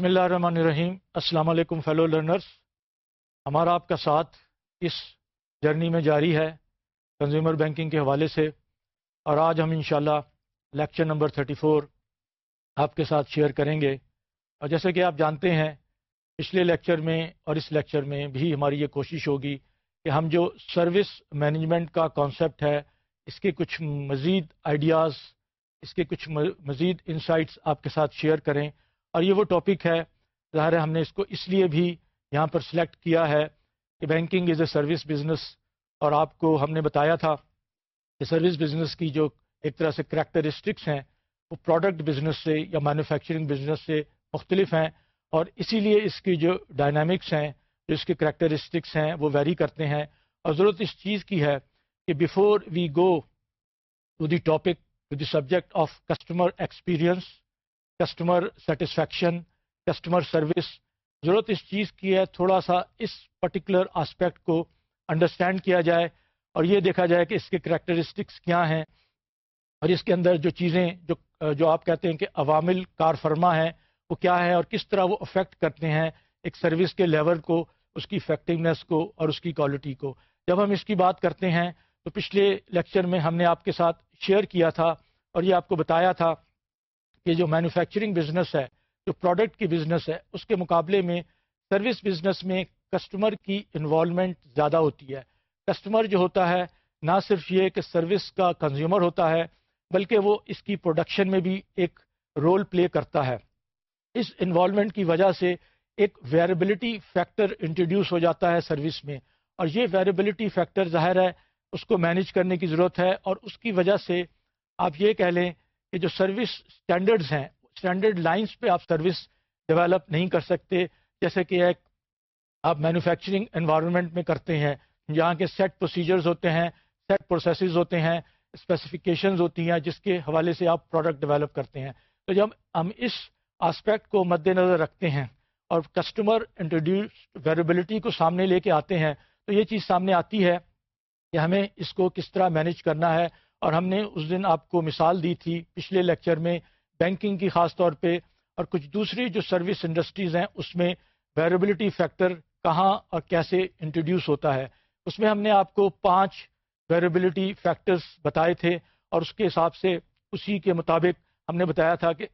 بسم اللہ الرحمن الرحیم۔ السلام علیکم فیلو لرنرز ہمارا آپ کا ساتھ اس جرنی میں جاری ہے کنزیومر بینکنگ کے حوالے سے۔ اور آج ہم انشاءاللہ لیکچر نمبر 34 آپ کے ساتھ شیئر کریں گے۔ اور جیسے کہ آپ جانتے ہیں، پچھلے لیکچر میں اور اس لیکچر میں بھی ہماری یہ کوشش ہوگی کہ ہم جو سروس مینجمنٹ کا کانسیپٹ ہے، اس کے کچھ مزید آئیڈیاز اس کے کچھ مزید انسائٹس آپ کے ساتھ شیئر کریں۔ اور یہ وہ ٹاپک ہے، ظاہر ہے ہم نے اس کو اس لیے بھی یہاں پر سلیکٹ کیا ہے کہ banking is a service business اور آپ کو ہم نے بتایا تھا کہ سروس بزنس کی جو ایک طرح سے کریکٹرسٹکس ہیں، وہ پروڈکٹ بزنس سے یا مینوفیکچرنگ بزنس سے مختلف ہیں اور اسی لیے اس کی جو ڈائنامکس ہیں، جو اس کے کریکٹرسٹکس ہیں، وہ ویری کرتے ہیں۔ اور ضرورت اس چیز کی ہے کہ before we go to the topic to the subject of customer experience customer satisfaction customer service ضرورت اس چیز کی ہے، تھوڑا سا اس پرٹیکولر آسپیکٹ کو انڈرسٹینڈ کیا جائے اور یہ دیکھا جائے کہ اس کے کریکٹرسٹکس کیا ہیں اور اس کے اندر جو چیزیں، جو جو آپ کہتے ہیں کہ عوامل کار فرما ہیں، وہ کیا ہے اور کس طرح وہ افیکٹ کرتے ہیں ایک سروس کے لیول کو، اس کی افیکٹونیس کو اور اس کی کوالٹی کو۔ جب ہم اس کی بات کرتے ہیں تو پچھلے لیکچر میں ہم نے آپ کے ساتھ شیئر کیا تھا اور یہ آپ کو بتایا تھا کہ جو مینوفیکچرنگ بزنس ہے، جو پروڈکٹ کی بزنس ہے، اس کے مقابلے میں سروس بزنس میں کسٹمر کی انوالومنٹ زیادہ ہوتی ہے۔ کسٹمر جو ہوتا ہے، نہ صرف یہ کہ سروس کا کنزیومر ہوتا ہے، بلکہ وہ اس کی پروڈکشن میں بھی ایک رول پلے کرتا ہے۔ اس انوالومنٹ کی وجہ سے ایک ویریبلٹی فیکٹر انٹروڈیوس ہو جاتا ہے سروس میں۔ اور یہ ویریبلٹی فیکٹر ظاہر ہے، اس کو مینج کرنے کی ضرورت ہے اور اس کی وجہ سے آپ یہ کہہ لیں کہ جو سروس اسٹینڈرڈز ہیں اسٹینڈرڈ لائنس پہ آپ سروس ڈیولپ نہیں کر سکتے۔ جیسے کہ ایک آپ مینوفیکچرنگ انوائرمنٹ میں کرتے ہیں جہاں کے سیٹ پروسیجرز ہوتے ہیں سیٹ پروسیسز ہوتے ہیں اسپیسیفکیشنز ہوتی ہیں، جس کے حوالے سے آپ پروڈکٹ ڈیولپ کرتے ہیں۔ تو جب ہم اس آسپیکٹ کو مد نظر رکھتے ہیں اور کسٹمر انٹروڈیوس ویریبلٹی کو سامنے لے کے آتے ہیں، تو یہ چیز سامنے آتی ہے کہ ہمیں اس کو کس طرح مینج کرنا ہے۔ اور ہم نے اس دن آپ کو مثال دی تھی پچھلے لیکچر میں بینکنگ کی خاص طور پہ اور کچھ دوسری جو سروس انڈسٹریز ہیں، اس میں ویریبلٹی فیکٹر کہاں اور کیسے انٹروڈیوس ہوتا ہے۔ اس میں ہم نے آپ کو پانچ ویریبلٹی فیکٹرز بتائے تھے اور اس کے حساب سے اسی کے مطابق ہم نے بتایا تھا کہ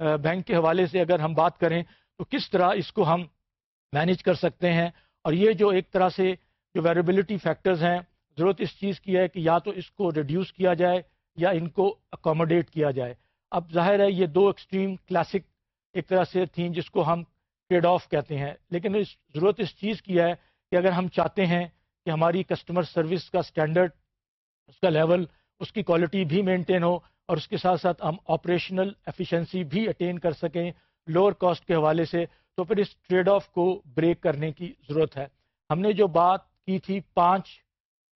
بینک کے حوالے سے اگر ہم بات کریں تو کس طرح اس کو ہم مینج کر سکتے ہیں۔ اور یہ جو ایک طرح سے جو ویریبلٹی فیکٹرز ہیں ضرورت اس چیز کی ہے کہ یا تو اس کو ریڈیوس کیا جائے یا ان کو اکوموڈیٹ کیا جائے۔ اب ظاہر ہے یہ دو ایکسٹریم کلاسک ایک طرح سے تھیں جس کو ہم ٹریڈ آف کہتے ہیں۔ لیکن اس ضرورت اس چیز کی ہے کہ اگر ہم چاہتے ہیں کہ ہماری کسٹمر سروس کا اسٹینڈرڈ اس کا لیول اس کی کوالٹی بھی مینٹین ہو اور اس کے ساتھ ساتھ ہم آپریشنل ایفیشنسی بھی اٹین کر سکیں لوور کاسٹ کے حوالے سے، تو پھر اس ٹریڈ آف کو بریک کرنے کی ضرورت ہے۔ ہم نے جو بات کی تھی پانچ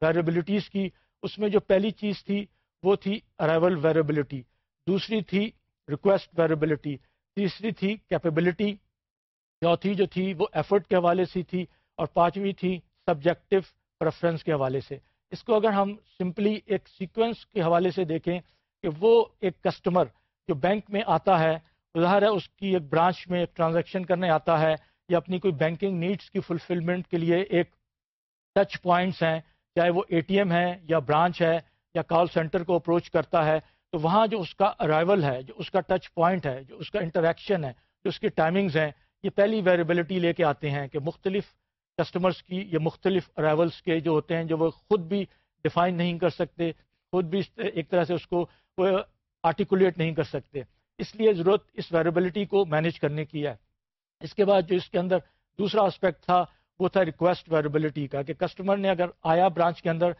ویریبلٹیز کی، اس میں جو پہلی چیز تھی وہ تھی ارائیول ویریبلٹی دوسری تھی ریکویسٹ ویریبلٹی تیسری تھی کیپیبلٹی چوتھی جو تھی وہ ایفرٹ کے حوالے سے تھی اور پانچویں تھی سبجیکٹو پریفرنس کے حوالے سے۔ اس کو اگر ہم سمپلی ایک سیکوینس کے حوالے سے دیکھیں کہ وہ ایک کسٹمر جو بینک میں آتا ہے، ظاہر ہے اس کی ایک برانچ میں ایک ٹرانزیکشن کرنے آتا ہے یا اپنی کوئی بینکنگ نیڈس کی فلفلمنٹ کے لیے ایک ٹچ پوائنٹس ہیں چاہے وہ اے ٹی ایم ہے یا برانچ ہے یا کال سینٹر کو اپروچ کرتا ہے، تو وہاں جو اس کا ارائیول ہے، جو اس کا ٹچ پوائنٹ ہے، جو اس کا انٹریکشن ہے، جو اس کی ٹائمنگز ہیں، یہ پہلی ویریبلٹی لے کے آتے ہیں کہ مختلف کسٹمرز کی یا مختلف ارائیولس کے جو ہوتے ہیں، جو وہ خود بھی ڈیفائن نہیں کر سکتے، خود بھی ایک طرح سے اس کو آرٹیکولیٹ نہیں کر سکتے۔ اس لیے ضرورت اس ویریبلٹی کو مینیج کرنے کی ہے۔ اس کے بعد جو اس کے اندر دوسرا اسپیکٹ تھا وہ تھا ریکویسٹ ویریبلٹی کا کہ کسٹمر نے اگر آیا برانچ کے اندر،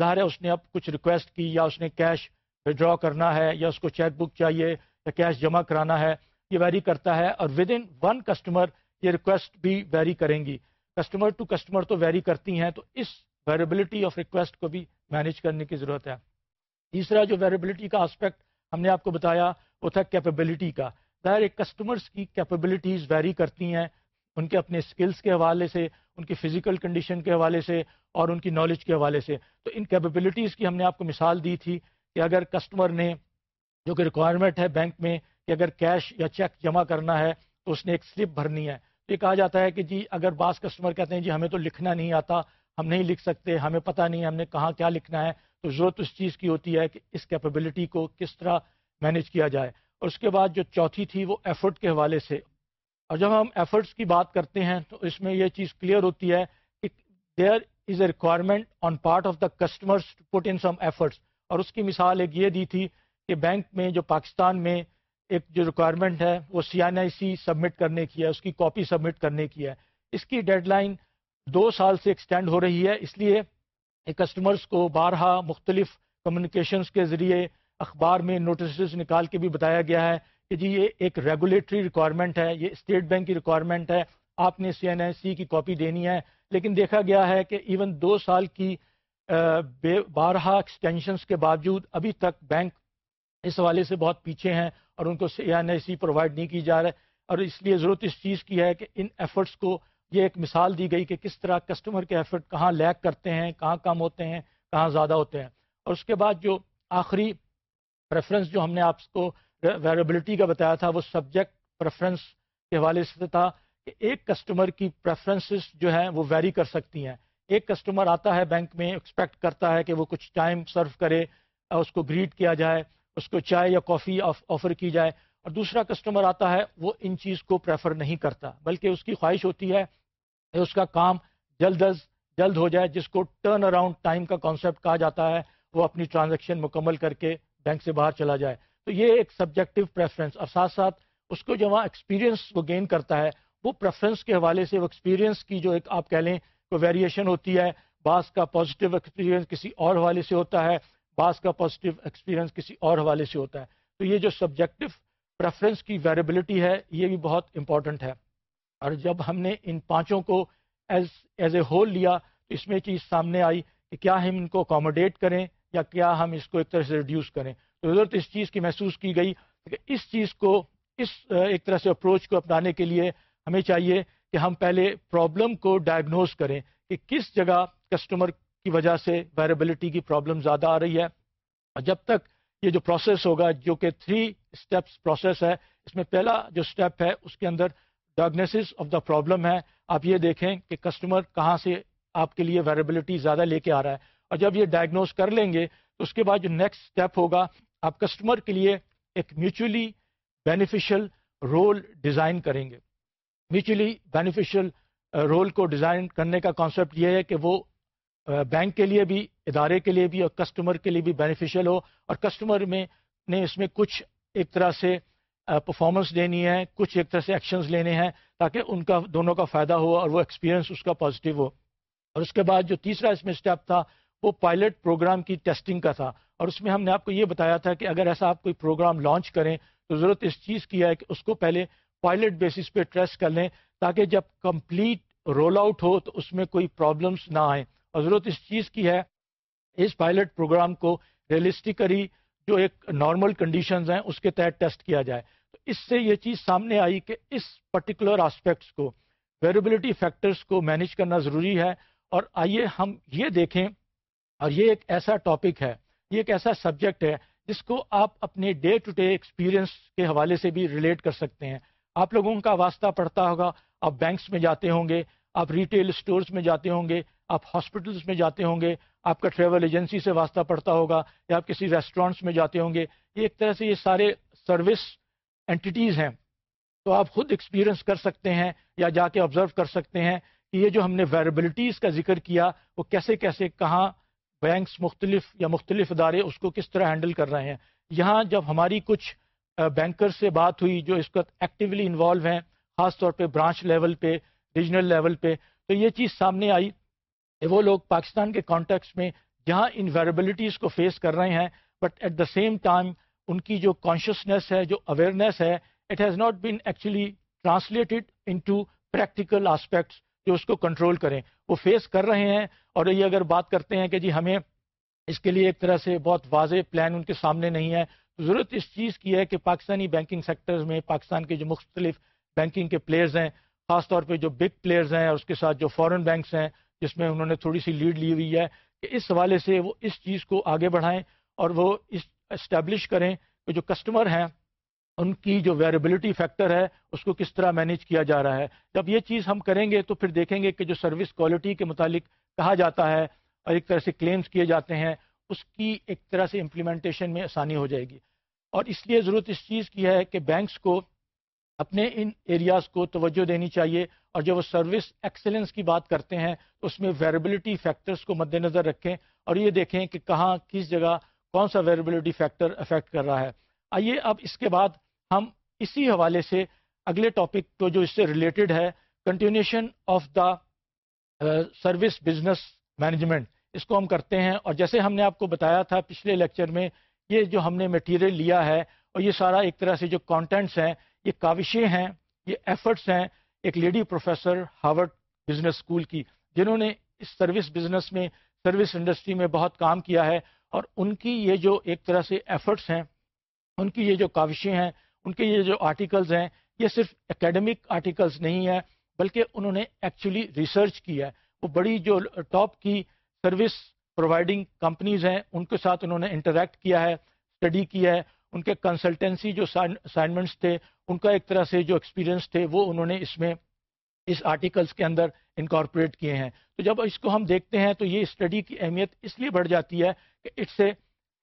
ظاہر ہے اس نے اب کچھ ریکویسٹ کی یا اس نے کیش ودرا کرنا ہے یا اس کو چیک بک چاہیے یا کیش جمع کرانا ہے، یہ ویری کرتا ہے اور ود ان ون کسٹمر یہ ریکویسٹ بھی ویری کریں گی۔ کسٹمر ٹو کسٹمر تو ویری کرتی ہیں، تو اس ویریبلٹی آف ریکویسٹ کو بھی مینیج کرنے کی ضرورت ہے۔ تیسرا جو ویریبلٹی کا آسپیکٹ ہم نے آپ کو بتایا، وہ تھا کیپیبلٹی کا۔ ظاہر ایک کسٹمرس کی کیپیبلٹیز ویری کرتی ہیں، ان کے اپنے اسکلس کے حوالے سے ان کی فزیکل کنڈیشن کے حوالے سے اور ان کی نالج کے حوالے سے۔ تو ان کیپیبلٹیز کی ہم نے آپ کو مثال دی تھی کہ اگر کسٹمر نے جو کہ ریکوائرمنٹ ہے بینک میں کہ اگر کیش یا چیک جمع کرنا ہے تو اس نے ایک سلپ بھرنی ہے۔ تو یہ کہا جاتا ہے کہ جی اگر بعض کسٹمر کہتے ہیں جی ہمیں تو لکھنا نہیں آتا، ہم نہیں لکھ سکتے، ہمیں پتہ نہیں ہم نے کہاں کیا لکھنا ہے۔ تو ضرورت اس چیز کی ہوتی ہے کہ اس کیپیبلٹی کو کس طرح مینج کیا جائے۔ اور اس کے بعد جو چوتھی تھی وہ ایفرٹ کے حوالے سے۔ اور جب ہم ایفرٹس کی بات کرتے ہیں تو اس میں یہ چیز کلیئر ہوتی ہے کہ there is a requirement on part of the customers put in some efforts اور اس کی مثال ایک یہ دی تھی کہ بینک میں جو پاکستان میں ایک جو ریکوائرمنٹ ہے وہ سی این آئی سی سبمٹ کرنے کی ہے، اس کی کاپی سبمٹ کرنے کی ہے۔ اس کی ڈیڈ لائن دو سال سے ایکسٹینڈ ہو رہی ہے، اس لیے کسٹمرز کو بارہا مختلف کمیونیکیشنز کے ذریعے اخبار میں نوٹسز نکال کے بھی بتایا گیا ہے۔ کہ جی یہ ایک ریگولیٹری ریکوائرمنٹ ہے، یہ اسٹیٹ بینک کی ریکوائرمنٹ ہے۔ آپ نے سی این آئی سی کی کاپی دینی ہے۔ لیکن دیکھا گیا ہے کہ ایون دو سال کی بے بارہا ایکسٹینشنز کے باوجود ابھی تک بینک اس حوالے سے بہت پیچھے ہیں اور ان کو سی این آئی سی پرووائڈ نہیں کی جا رہا ہے۔ اور اس لیے ضرورت اس چیز کی ہے کہ ان ایفرٹس کو یہ ایک مثال دی گئی کہ کس طرح کسٹمر کے ایفرٹ کہاں لیک کرتے ہیں، کہاں کم ہوتے ہیں، کہاں زیادہ ہوتے ہیں۔ اور اس کے بعد جو آخری پریفرنس جو ہم نے آپ کو ویریبلٹی کا بتایا تھا، وہ سبجیکٹ پریفرنس کے حوالے سے تھا کہ ایک کسٹمر کی پریفرنسز جو ہیں وہ ویری کر سکتی ہیں۔ ایک کسٹمر آتا ہے بینک میں ایکسپیکٹ کرتا ہے کہ وہ کچھ ٹائم سرو کرے، اس کو گریٹ کیا جائے، اس کو چائے یا کافی آفر کی جائے۔ اور دوسرا کسٹمر آتا ہے، وہ ان چیز کو پریفر نہیں کرتا، بلکہ اس کی خواہش ہوتی ہے کہ اس کا کام جلد از جلد ہو جائے، جس کو ٹرن اراؤنڈ ٹائم کا کانسیپٹ کہا جاتا ہے، وہ اپنی ٹرانزیکشن مکمل کر کے بینک سے باہر چلا جائے۔ تو یہ ایک سبجیکٹو پریفرنس اور ساتھ ساتھ اس کو جو وہاں ایکسپیرینس وہ گین کرتا ہے، وہ پریفرنس کے حوالے سے، وہ ایکسپیرینس کی جو ایک آپ کہہ لیں کوئی ویریشن ہوتی ہے، بعض کا پازیٹیو ایکسپیرینس کسی اور حوالے سے ہوتا ہے، بعض کا پازیٹیو ایکسپیرینس کسی اور حوالے سے ہوتا ہے۔ تو یہ جو سبجیکٹو پریفرنس کی ویریبلٹی ہے، یہ بھی بہت امپورٹنٹ ہے۔ اور جب ہم نے ان پانچوں کو ایز ایز اے ہول لیا، تو اس میں چیز سامنے آئی کہ کیا ہم ان کو اکاموڈیٹ کریں یا کیا ہم اس کو ایک طرح سے ریڈیوس کریں۔ ضرورت اس چیز کی محسوس کی گئی کہ اس چیز کو، اس ایک طرح سے اپروچ کو اپنانے کے لیے ہمیں چاہیے کہ ہم پہلے پرابلم کو ڈائگنوز کریں کہ کس جگہ کسٹمر کی وجہ سے ویریبلٹی کی پرابلم زیادہ آ رہی ہے۔ اور جب تک یہ جو پروسیس ہوگا، جو کہ تھری اسٹیپس پروسیس ہے، اس میں پہلا جو اسٹیپ ہے، اس کے اندر ڈائگنوسس آف دا پرابلم ہے۔ آپ یہ دیکھیں کہ کسٹمر کہاں سے آپ کے لیے ویریبلٹی زیادہ لے کے آ رہا ہے۔ اور جب یہ ڈائگنوز کر لیں گے، تو اس کے بعد جو نیکسٹ اسٹیپ ہوگا آپ کسٹمر کے لیے ایک میوچلی بینیفیشل رول ڈیزائن کریں گے۔ میوچلی بینیفیشل رول کو ڈیزائن کرنے کا کانسیپٹ یہ ہے کہ وہ uh, بینک کے لیے بھی، ادارے کے لیے بھی اور کسٹمر کے لیے بھی بینیفیشل ہو اور کسٹمر میں، نے اس میں کچھ ایک طرح سے uh, پرفارمنس دینی ہے، کچھ ایک طرح سے ایکشنز لینے ہیں تاکہ ان کا دونوں کا فائدہ ہو اور وہ ایکسپیرینس اس کا پازیٹیو ہو۔ اور اس کے بعد جو تیسرا اس میں اسٹیپ تھا، وہ پائلٹ پروگرام کی ٹیسٹنگ کا تھا۔ اور اس میں ہم نے آپ کو یہ بتایا تھا کہ اگر ایسا آپ کوئی پروگرام لانچ کریں تو ضرورت اس چیز کی ہے کہ اس کو پہلے پائلٹ بیسس پہ ٹیسٹ کر لیں تاکہ جب کمپلیٹ رول آؤٹ ہو تو اس میں کوئی پرابلمس نہ آئیں۔ اور ضرورت اس چیز کی ہے، اس پائلٹ پروگرام کو ریئلسٹکلی جو ایک نارمل کنڈیشنز ہیں اس کے تحت ٹیسٹ کیا جائے۔ تو اس سے یہ چیز سامنے آئی کہ اس پرٹیکولر آسپیکٹس کو ویریبلٹی فیکٹرز کو مینج کرنا ضروری ہے۔ اور آئیے ہم یہ دیکھیں۔ اور یہ ایک ایسا ٹاپک ہے۔ یہ ایک ایسا سبجیکٹ ہے جس کو آپ اپنے ڈے ٹو ڈے ایکسپیرئنس کے حوالے سے بھی ریلیٹ کر سکتے ہیں۔ آپ لوگوں کا واسطہ پڑتا ہوگا، آپ بینکس میں جاتے ہوں گے، آپ ریٹیل اسٹورز میں جاتے ہوں گے، آپ ہاسپٹلس میں جاتے ہوں گے، آپ کا ٹریول ایجنسی سے واسطہ پڑتا ہوگا یا آپ کسی ریسٹورینٹس میں جاتے ہوں گے۔ یہ ایک طرح سے یہ سارے سروس اینٹیز ہیں۔ تو آپ خود ایکسپیرئنس کر سکتے ہیں یا جا کے آبزرو کر سکتے ہیں کہ یہ جو ہم نے ویریبلٹیز کا ذکر کیا، وہ کیسے کیسے، کہاں بینکس مختلف یا مختلف ادارے اس کو کس طرح ہینڈل کر رہے ہیں؟ یہاں جب ہماری کچھ بینکر سے بات ہوئی جو اس وقت ایکٹیولی انوالو ہیں، خاص طور پہ برانچ لیول پہ ریجنل لیول پہ، تو یہ چیز سامنے آئی کہ وہ لوگ پاکستان کے کانٹیکس میں جہاں ان ویریبلٹیز کو فیس کر رہے ہیں but at the same time ان کی جو کانشیسنیس ہے، جو اویئرنیس ہے it has not been actually translated into practical aspects جو اس کو کنٹرول کریں۔ وہ فیس کر رہے ہیں اور یہ اگر بات کرتے ہیں کہ جی ہمیں اس کے لیے ایک طرح سے بہت واضح پلان ان کے سامنے نہیں ہے ضرورت اس چیز کی ہے کہ پاکستانی بینکنگ سیکٹرز میں، پاکستان کے جو مختلف بینکنگ کے پلیئرز ہیں، خاص طور پہ جو بگ پلیئرز ہیں اور اس کے ساتھ جو فورن بینکس ہیں، جس میں انہوں نے تھوڑی سی لیڈ لی ہوئی ہے، کہ اس حوالے سے وہ اس چیز کو آگے بڑھائیں اور وہ اس اسٹیبلش کریں کہ جو کسٹمر ہیں ان کی جو ویریبلٹی فیکٹر ہے، اس کو کس طرح مینیج کیا جا رہا ہے۔ جب یہ چیز ہم کریں گے تو پھر دیکھیں گے کہ جو سروس کوالٹی کے متعلق کہا جاتا ہے اور ایک طرح سے کلیمز کیے جاتے ہیں، اس کی ایک طرح سے امپلیمنٹیشن میں آسانی ہو جائے گی۔ اور اس لیے ضرورت اس چیز کی ہے کہ بینکس کو اپنے ان ایریاز کو توجہ دینی چاہیے۔ اور جب وہ سروس ایکسلنس کی بات کرتے ہیں، تو اس میں ویریبلٹی فیکٹرز کو مد نظر رکھیں اور یہ دیکھیں کہ کہاں، کس جگہ کون سا ویریبلٹی فیکٹر افیکٹ کر رہا ہے۔ آئیے اب اس کے بعد ہم اسی حوالے سے اگلے ٹاپک کو جو اس سے ریلیٹڈ ہے continuation of the service business management اس کو ہم کرتے ہیں اور جیسے ہم نے آپ کو بتایا تھا پچھلے لیکچر میں، یہ جو ہم نے میٹیریل لیا ہے اور یہ سارا ایک طرح سے جو کانٹینٹس ہیں، یہ کاوشیں ہیں، یہ ایفرٹس ہیں ایک lady professor Harvard business school کی، جنہوں نے اس سروس بزنس میں سروس انڈسٹری میں بہت کام کیا ہے اور ان کی یہ جو ایک طرح سے ایفرٹس ہیں، ان کی یہ جو کاوشیں ہیں ان کے یہ جو آرٹیکلز ہیں، یہ صرف اکیڈمک آرٹیکلز نہیں ہیں، بلکہ انہوں نے ایکچولی ریسرچ کی ہے۔ وہ بڑی جو ٹاپ کی سروس پرووائڈنگ کمپنیز ہیں، ان کے ساتھ انہوں نے انٹریکٹ کیا ہے اسٹڈی کیا ہے۔ ان کے کنسلٹنسی جو اسائنمنٹس تھے، ان کا ایک طرح سے جو ایکسپیرینس تھے، وہ انہوں نے اس میں اس آرٹیکلس کے اندر انکارپوریٹ کیے ہیں۔ تو جب اس کو ہم دیکھتے ہیں، تو یہ اسٹڈی کی اہمیت اس لیے بڑھ جاتی ہے کہ it's a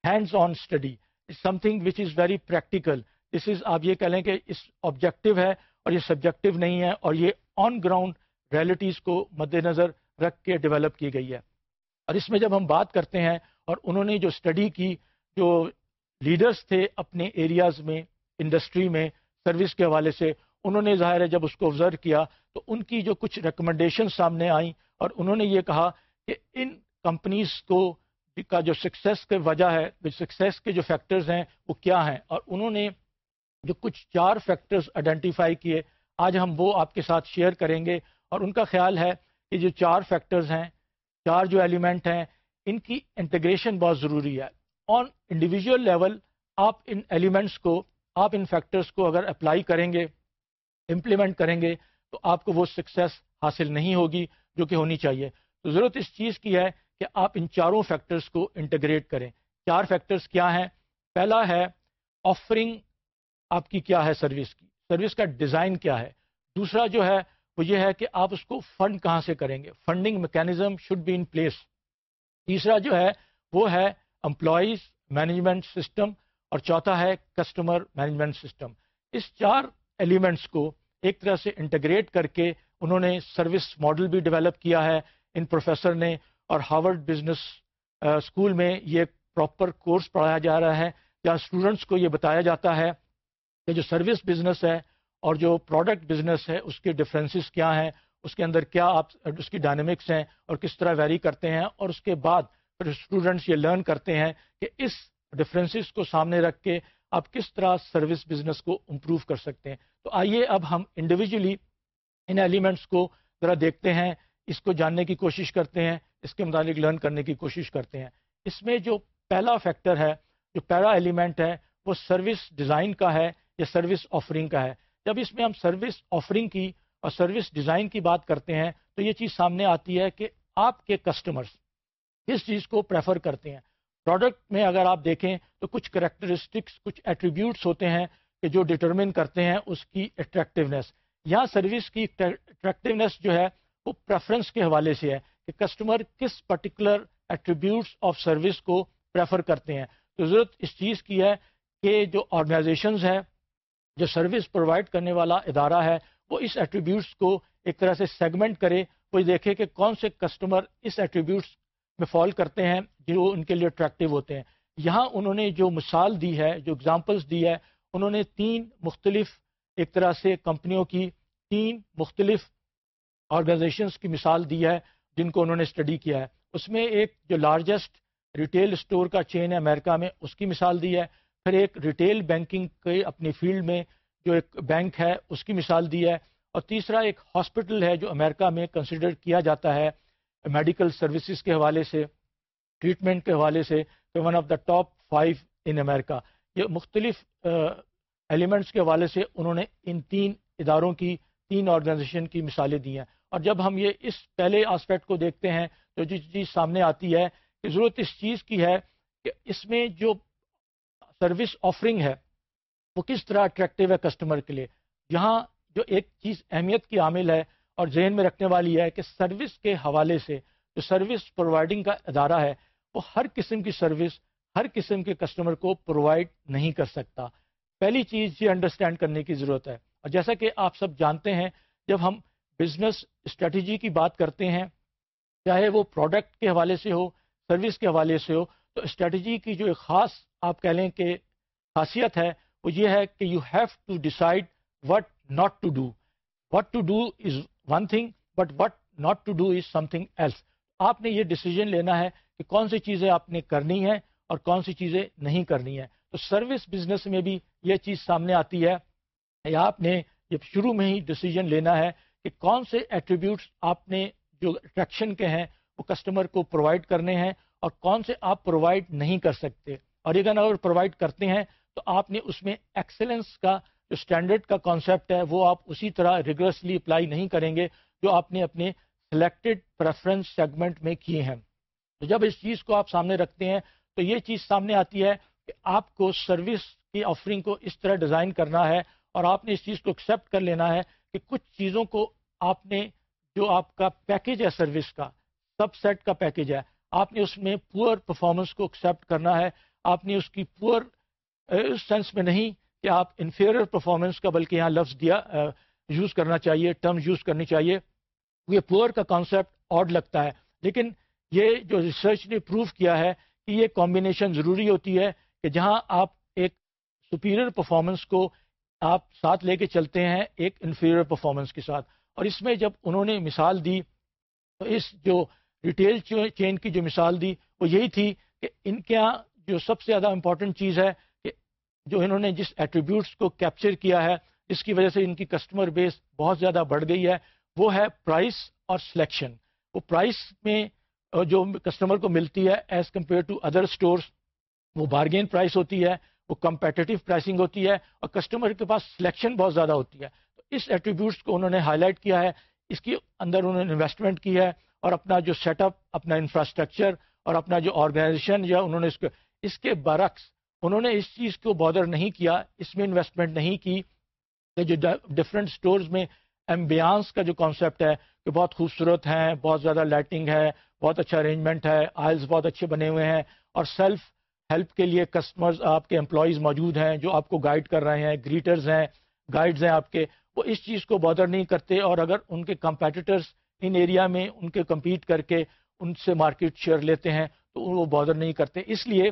hands on study something which is very practical this is آپ یہ کہہ لیں کہ اس آبجیکٹو ہے اور یہ سبجیکٹو نہیں ہے اور یہ آن گراؤنڈ ریئلٹیز کو مد نظر رکھ کے ڈیولپ کی گئی ہے۔ اور اس میں جب ہم بات کرتے ہیں اور انہوں نے جو اسٹڈی کی، جو لیڈرز تھے اپنے ایریاز میں انڈسٹری میں سروس کے حوالے سے، انہوں نے ظاہر ہے جب اس کو آبزرو کیا تو ان کی جو کچھ ریکمنڈیشن سامنے آئیں اور انہوں نے یہ کہا کہ ان کمپنیز کو کا جو سکسیس کی وجہ ہے سکسیس کے جو فیکٹرز ہیں وہ کیا ہیں؟ اور انہوں نے جو کچھ چار فیکٹرز آئیڈینٹیفائی کیے، آج ہم وہ آپ کے ساتھ شیئر کریں گے۔ اور ان کا خیال ہے کہ جو چار فیکٹرز ہیں، چار جو ایلیمنٹ ہیں، ان کی انٹیگریشن بہت ضروری ہے۔ آن انڈیویجول لیول آپ ان ایلیمنٹس کو، آپ ان فیکٹرز کو اگر اپلائی کریں گے امپلیمنٹ کریں گے، تو آپ کو وہ سکسیس حاصل نہیں ہوگی جو کہ ہونی چاہیے۔ تو ضرورت اس چیز کی ہے کہ آپ ان چاروں فیکٹرز کو انٹیگریٹ کریں۔ چار فیکٹرز کیا ہیں؟ پہلا ہے آفرنگ آپ کی کیا ہے سروس کی؟ سروس کا ڈیزائن کیا ہے؟ دوسرا جو ہے، وہ یہ ہے کہ آپ اس کو فنڈ کہاں سے کریں گے؟ Funding mechanism should be in place. تیسرا جو ہے، وہ ہے امپلائیز مینجمنٹ سسٹم اور چوتھا ہے کسٹمر مینجمنٹ سسٹم۔ اس چار ایلیمنٹس کو ایک طرح سے انٹیگریٹ کر کے انہوں نے سروس ماڈل بھی ڈیولپ کیا ہے۔ ان پروفیسر نے اور ہارورڈ بزنس اسکول میں یہ پراپر کورس پڑھایا جا رہا ہے۔ جہاں اسٹوڈنٹس کو یہ بتایا جاتا ہے کہ جو سروس بزنس ہے اور جو پروڈکٹ بزنس ہے، اس کے ڈفرینسز کیا ہیں؟ اس کے اندر کیا آپ، اس کی ڈائنمکس ہیں اور کس طرح ویری کرتے ہیں؟ اور اس کے بعد پھر اسٹوڈنٹس یہ لرن کرتے ہیں کہ اس ڈفرینسز کو سامنے رکھ کے آپ کس طرح سروس بزنس کو امپروو کر سکتے ہیں۔ تو آئیے اب ہم انڈیویجلی ان ایلیمنٹس کو ذرا دیکھتے ہیں، اس کو جاننے کی کوشش کرتے ہیں، اس کے متعلق لرن کرنے کی کوشش کرتے ہیں۔ اس میں جو پہلا فیکٹر ہے، جو پہلا ایلیمنٹ ہے، وہ سروس ڈیزائن کا ہے۔ یا سروس آفرنگ کا ہے۔ جب اس میں ہم سروس آفرنگ کی اور سروس ڈیزائن کی بات کرتے ہیں تو یہ چیز سامنے آتی ہے کہ آپ کے کسٹمرز کس چیز کو پریفر کرتے ہیں۔ پروڈکٹ میں اگر آپ دیکھیں تو کچھ کریکٹرسٹکس، کچھ ایٹریبیوٹس ہوتے ہیں کہ جو ڈٹرمن کرتے ہیں اس کی اٹریکٹیونیس یہاں سروس کی اٹریکٹیونیس جو ہے وہ پریفرنس کے حوالے سے ہے کہ کسٹمر کس پرٹیکولر ایٹریبیوٹس آف سروس کو پریفر کرتے ہیں۔ تو ضرورت اس چیز کی ہے کہ جو آرگنائزیشنز ہیں جو سروس پرووائڈ کرنے والا ادارہ ہے، وہ اس ایٹریبیوٹس کو ایک طرح سے سیگمنٹ کرے وہ دیکھے کہ کون سے کسٹمر اس ایٹریبیوٹس میں فال کرتے ہیں، جو ان کے لیے اٹریکٹیو ہوتے ہیں۔ یہاں انہوں نے جو مثال دی ہے، جو اگزامپلس دی ہے، انہوں نے تین مختلف ایک طرح سے کمپنیوں کی، تین مختلف آرگنائزیشنس کی مثال دی ہے، جن کو انہوں نے اسٹڈی کیا ہے۔ اس میں ایک جو لارجسٹ ریٹیل اسٹور کا چین ہے امریکہ میں، اس کی مثال دی ہے۔ پھر ایک ریٹیل بینکنگ کے اپنی فیلڈ میں جو ایک بینک ہے، اس کی مثال دی ہے۔ اور تیسرا ایک ہاسپٹل ہے جو امریکہ میں کنسیڈر کیا جاتا ہے میڈیکل سروسز کے حوالے سے ٹریٹمنٹ کے حوالے سے one of the top five in America یہ مختلف ایلیمنٹس کے حوالے سے انہوں نے ان تین اداروں کی، تین آرگنائزیشن کی مثالیں دی ہیں۔ اور جب ہم یہ اس پہلے آسپیکٹ کو دیکھتے ہیں تو جو چیز سامنے آتی ہے کہ ضرورت اس چیز کی ہے کہ اس میں جو سروس آفرنگ ہے، وہ کس طرح اٹریکٹیو ہے کسٹمر کے لیے؟ یہاں جو ایک چیز اہمیت کی عامل ہے اور ذہن میں رکھنے والی ہے کہ سروس کے حوالے سے جو سروس پرووائڈنگ کا ادارہ ہے، وہ ہر قسم کی سروس، ہر قسم کے کسٹمر کو پرووائڈ نہیں کر سکتا۔ پہلی چیز یہ انڈرسٹینڈ کرنے کی ضرورت ہے۔ اور جیسا کہ آپ سب جانتے ہیں، جب ہم بزنس اسٹریٹجی کی بات کرتے ہیں، چاہے وہ پروڈکٹ کے حوالے سے ہو سروس کے حوالے سے ہو تو اسٹریٹجی کی جو ایک خاص آپ کہہ لیں کہ خاصیت ہے، وہ یہ ہے کہ you have to decide what not to do what to do is one thing but what not to do is something else آپ نے یہ ڈیسیجن لینا ہے کہ کون سی چیزیں آپ نے کرنی ہے اور کون سی چیزیں نہیں کرنی ہے تو سروس بزنس میں بھی یہ چیز سامنے آتی ہے کہ آپ نے یہ شروع میں ہی ڈیسیجن لینا ہے کہ کون سے ایٹریبیوٹس آپ نے جو اٹریکشن کے ہیں، وہ کسٹمر کو پرووائڈ کرنے ہیں اور کون سے آپ پرووائڈ نہیں کر سکتے؟ اور اگر اگر پرووائڈ کرتے ہیں تو آپ نے اس میں ایکسلنس کا جو اسٹینڈرڈ کا کانسیپٹ ہے وہ آپ اسی طرح ریگولرسلی اپلائی نہیں کریں گے جو آپ نے اپنے سلیکٹڈ پریفرنس سیگمنٹ میں کیے ہیں۔ تو جب اس چیز کو آپ سامنے رکھتے ہیں تو یہ چیز سامنے آتی ہے کہ آپ کو سروس کی آفرنگ کو اس طرح ڈیزائن کرنا ہے اور آپ نے اس چیز کو ایکسیپٹ کر لینا ہے کہ کچھ چیزوں کو آپ نے جو آپ کا پیکج ہے سروس کا سب سیٹ کا پیکج ہے آپ نے اس میں پور پرفارمنس کو ایکسیپٹ کرنا ہے۔ آپ نے اس کی پور اس سینس میں نہیں کہ آپ انفیریئر پرفارمنس کا بلکہ یہاں لفظ دیا eh, یوز کرنا چاہیے ٹرم یوز کرنی چاہیے۔ یہ پور کا کانسیپٹ آڈ لگتا ہے۔ لیکن یہ جو ریسرچ نے پروو کیا ہے کہ یہ کمبینیشن ضروری ہوتی ہے کہ جہاں آپ ایک سپیریئر پرفارمنس کو آپ ساتھ لے کے چلتے ہیں ایک انفیریئر پرفارمنس کے ساتھ۔ اور اس میں جب انہوں نے مثال دی تو اس جو ریٹیل چین کی جو مثال دی، وہ یہی تھی کہ ان کے یہاں جو سب سے زیادہ امپورٹنٹ چیز ہے کہ جو انہوں نے جس ایٹریبیوٹس کو کیپچر کیا ہے جس کی وجہ سے ان کی کسٹمر بیس بہت زیادہ بڑھ گئی ہے، وہ ہے پرائس اور سلیکشن وہ پرائس میں جو کسٹمر کو ملتی ہے as compare to other stores وہ بارگین پرائس ہوتی ہے، وہ کمپیٹیو پرائسنگ ہوتی ہے، اور کسٹمر کے پاس سلیکشن بہت زیادہ ہوتی ہے۔ تو اس ایٹریبیوٹس کو انہوں نے ہائی لائٹ کیا ہے، اس کی اندر انہوں نے انویسٹمنٹ کی ہے اور اپنا جو سیٹ اپ اپنا انفراسٹرکچر اور اپنا جو آرگنائزیشن یا انہوں نے اس کو، اس کے برعکس انہوں نے اس چیز کو بادر نہیں کیا، اس میں انویسٹمنٹ نہیں کی کہ جو ڈفرینٹ سٹورز میں ایمبیانس کا جو کانسیپٹ ہے کہ بہت خوبصورت ہیں، بہت زیادہ لائٹنگ ہے، بہت اچھا ارینجمنٹ ہے آئلس بہت اچھے بنے ہوئے ہیں اور سیلف ہیلپ کے لیے کسٹمرز آپ کے امپلائیز موجود ہیں جو آپ کو گائیڈ کر رہے ہیں گریٹرز ہیں گائیڈز ہیں آپ کے، وہ اس چیز کو بادر نہیں کرتے اور اگر ان کے کمپیٹیٹرز ان ایریا میں ان کے کمپیٹ کر کے ان سے مارکیٹ شیئر لیتے ہیں، تو وہ بادر نہیں کرتے۔ اس لیے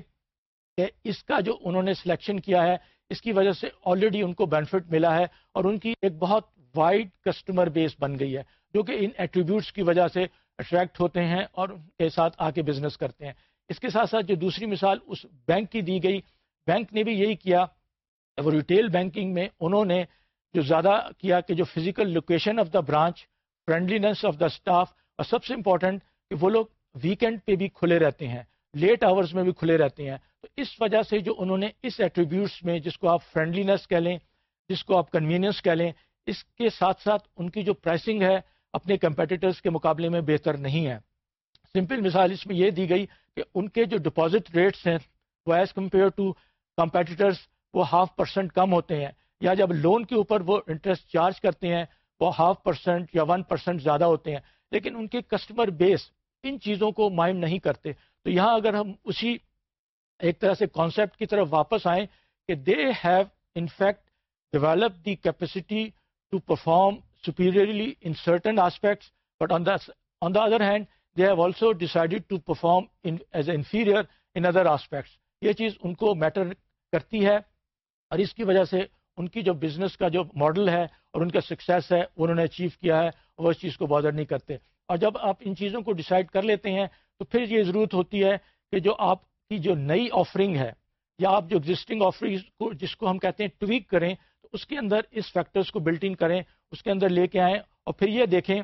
کہ اس کا جو انہوں نے سلیکشن کیا ہے، اس کی وجہ سے آلریڈی ان کو بینیفٹ ملا ہے اور ان کی ایک بہت وائڈ کسٹمر بیس بن گئی ہے، جو کہ ان ایٹریبیوٹس کی وجہ سے اٹریکٹ ہوتے ہیں اور ان کے ساتھ آ کے بزنس کرتے ہیں۔ اس کے ساتھ ساتھ جو دوسری مثال اس بینک کی دی گئی بینک نے بھی یہی کیا۔ وہ ریٹیل بینکنگ میں انہوں نے جو زیادہ کیا کہ جو physical location of the branch friendliness of the staff اور سب سے امپورٹنٹ کہ وہ لوگ ویکینڈ پہ بھی کھلے رہتے ہیں لیٹ آورز میں بھی کھلے رہتے ہیں۔ تو اس وجہ سے جو انہوں نے اس ایٹریبیوٹس میں جس کو آپ فرینڈلینس کہہ لیں، جس کو آپ کنوینئنس کہہ لیں، اس کے ساتھ ساتھ ان کی جو پرائسنگ ہے اپنے کمپیٹیٹرس کے مقابلے میں بہتر نہیں ہے۔ سمپل مثال اس میں یہ دی گئی کہ ان کے جو ڈپازٹ ریٹس ہیں، وہ ایز کمپیئر ٹو کمپیٹیٹرس وہ ہاف پرسینٹ کم ہوتے ہیں۔ یا جب لون کے اوپر وہ انٹرسٹ چارج کرتے ہیں وہ ہاف پرسینٹ یا ون پرسینٹ زیادہ ہوتے ہیں، لیکن ان کے کسٹمر بیس ان چیزوں کو مائنڈ نہیں کرتے۔ تو یہاں اگر ہم اسی ایک طرح سے کانسیپٹ کی طرف واپس آئیں کہ they have in fact develop the capacity to perform superiorly in certain aspects but on on the other hand they have also decided to perform as a inferior in other aspects یہ چیز ان کو metre کرتی ہے اور اس کی وجہ سے ان کی جو بزنس کا جو ماڈل ہے اور ان کا سکسیس ہے انہوں نے اچیو کیا ہے وہ اس چیز کو بادر نہیں کرتے۔ اور جب آپ ان چیزوں کو ڈیسائڈ کر لیتے ہیں تو پھر یہ ضرورت ہوتی ہے کہ جو آپ کی جو نئی آفرنگ ہے یا آپ جو ایگزٹنگ آفرنگ کو جس کو ہم کہتے ہیں ٹویک کریں تو اس کے اندر اس فیکٹرز کو بلٹ ان کریں، اس کے اندر لے کے آئیں اور پھر یہ دیکھیں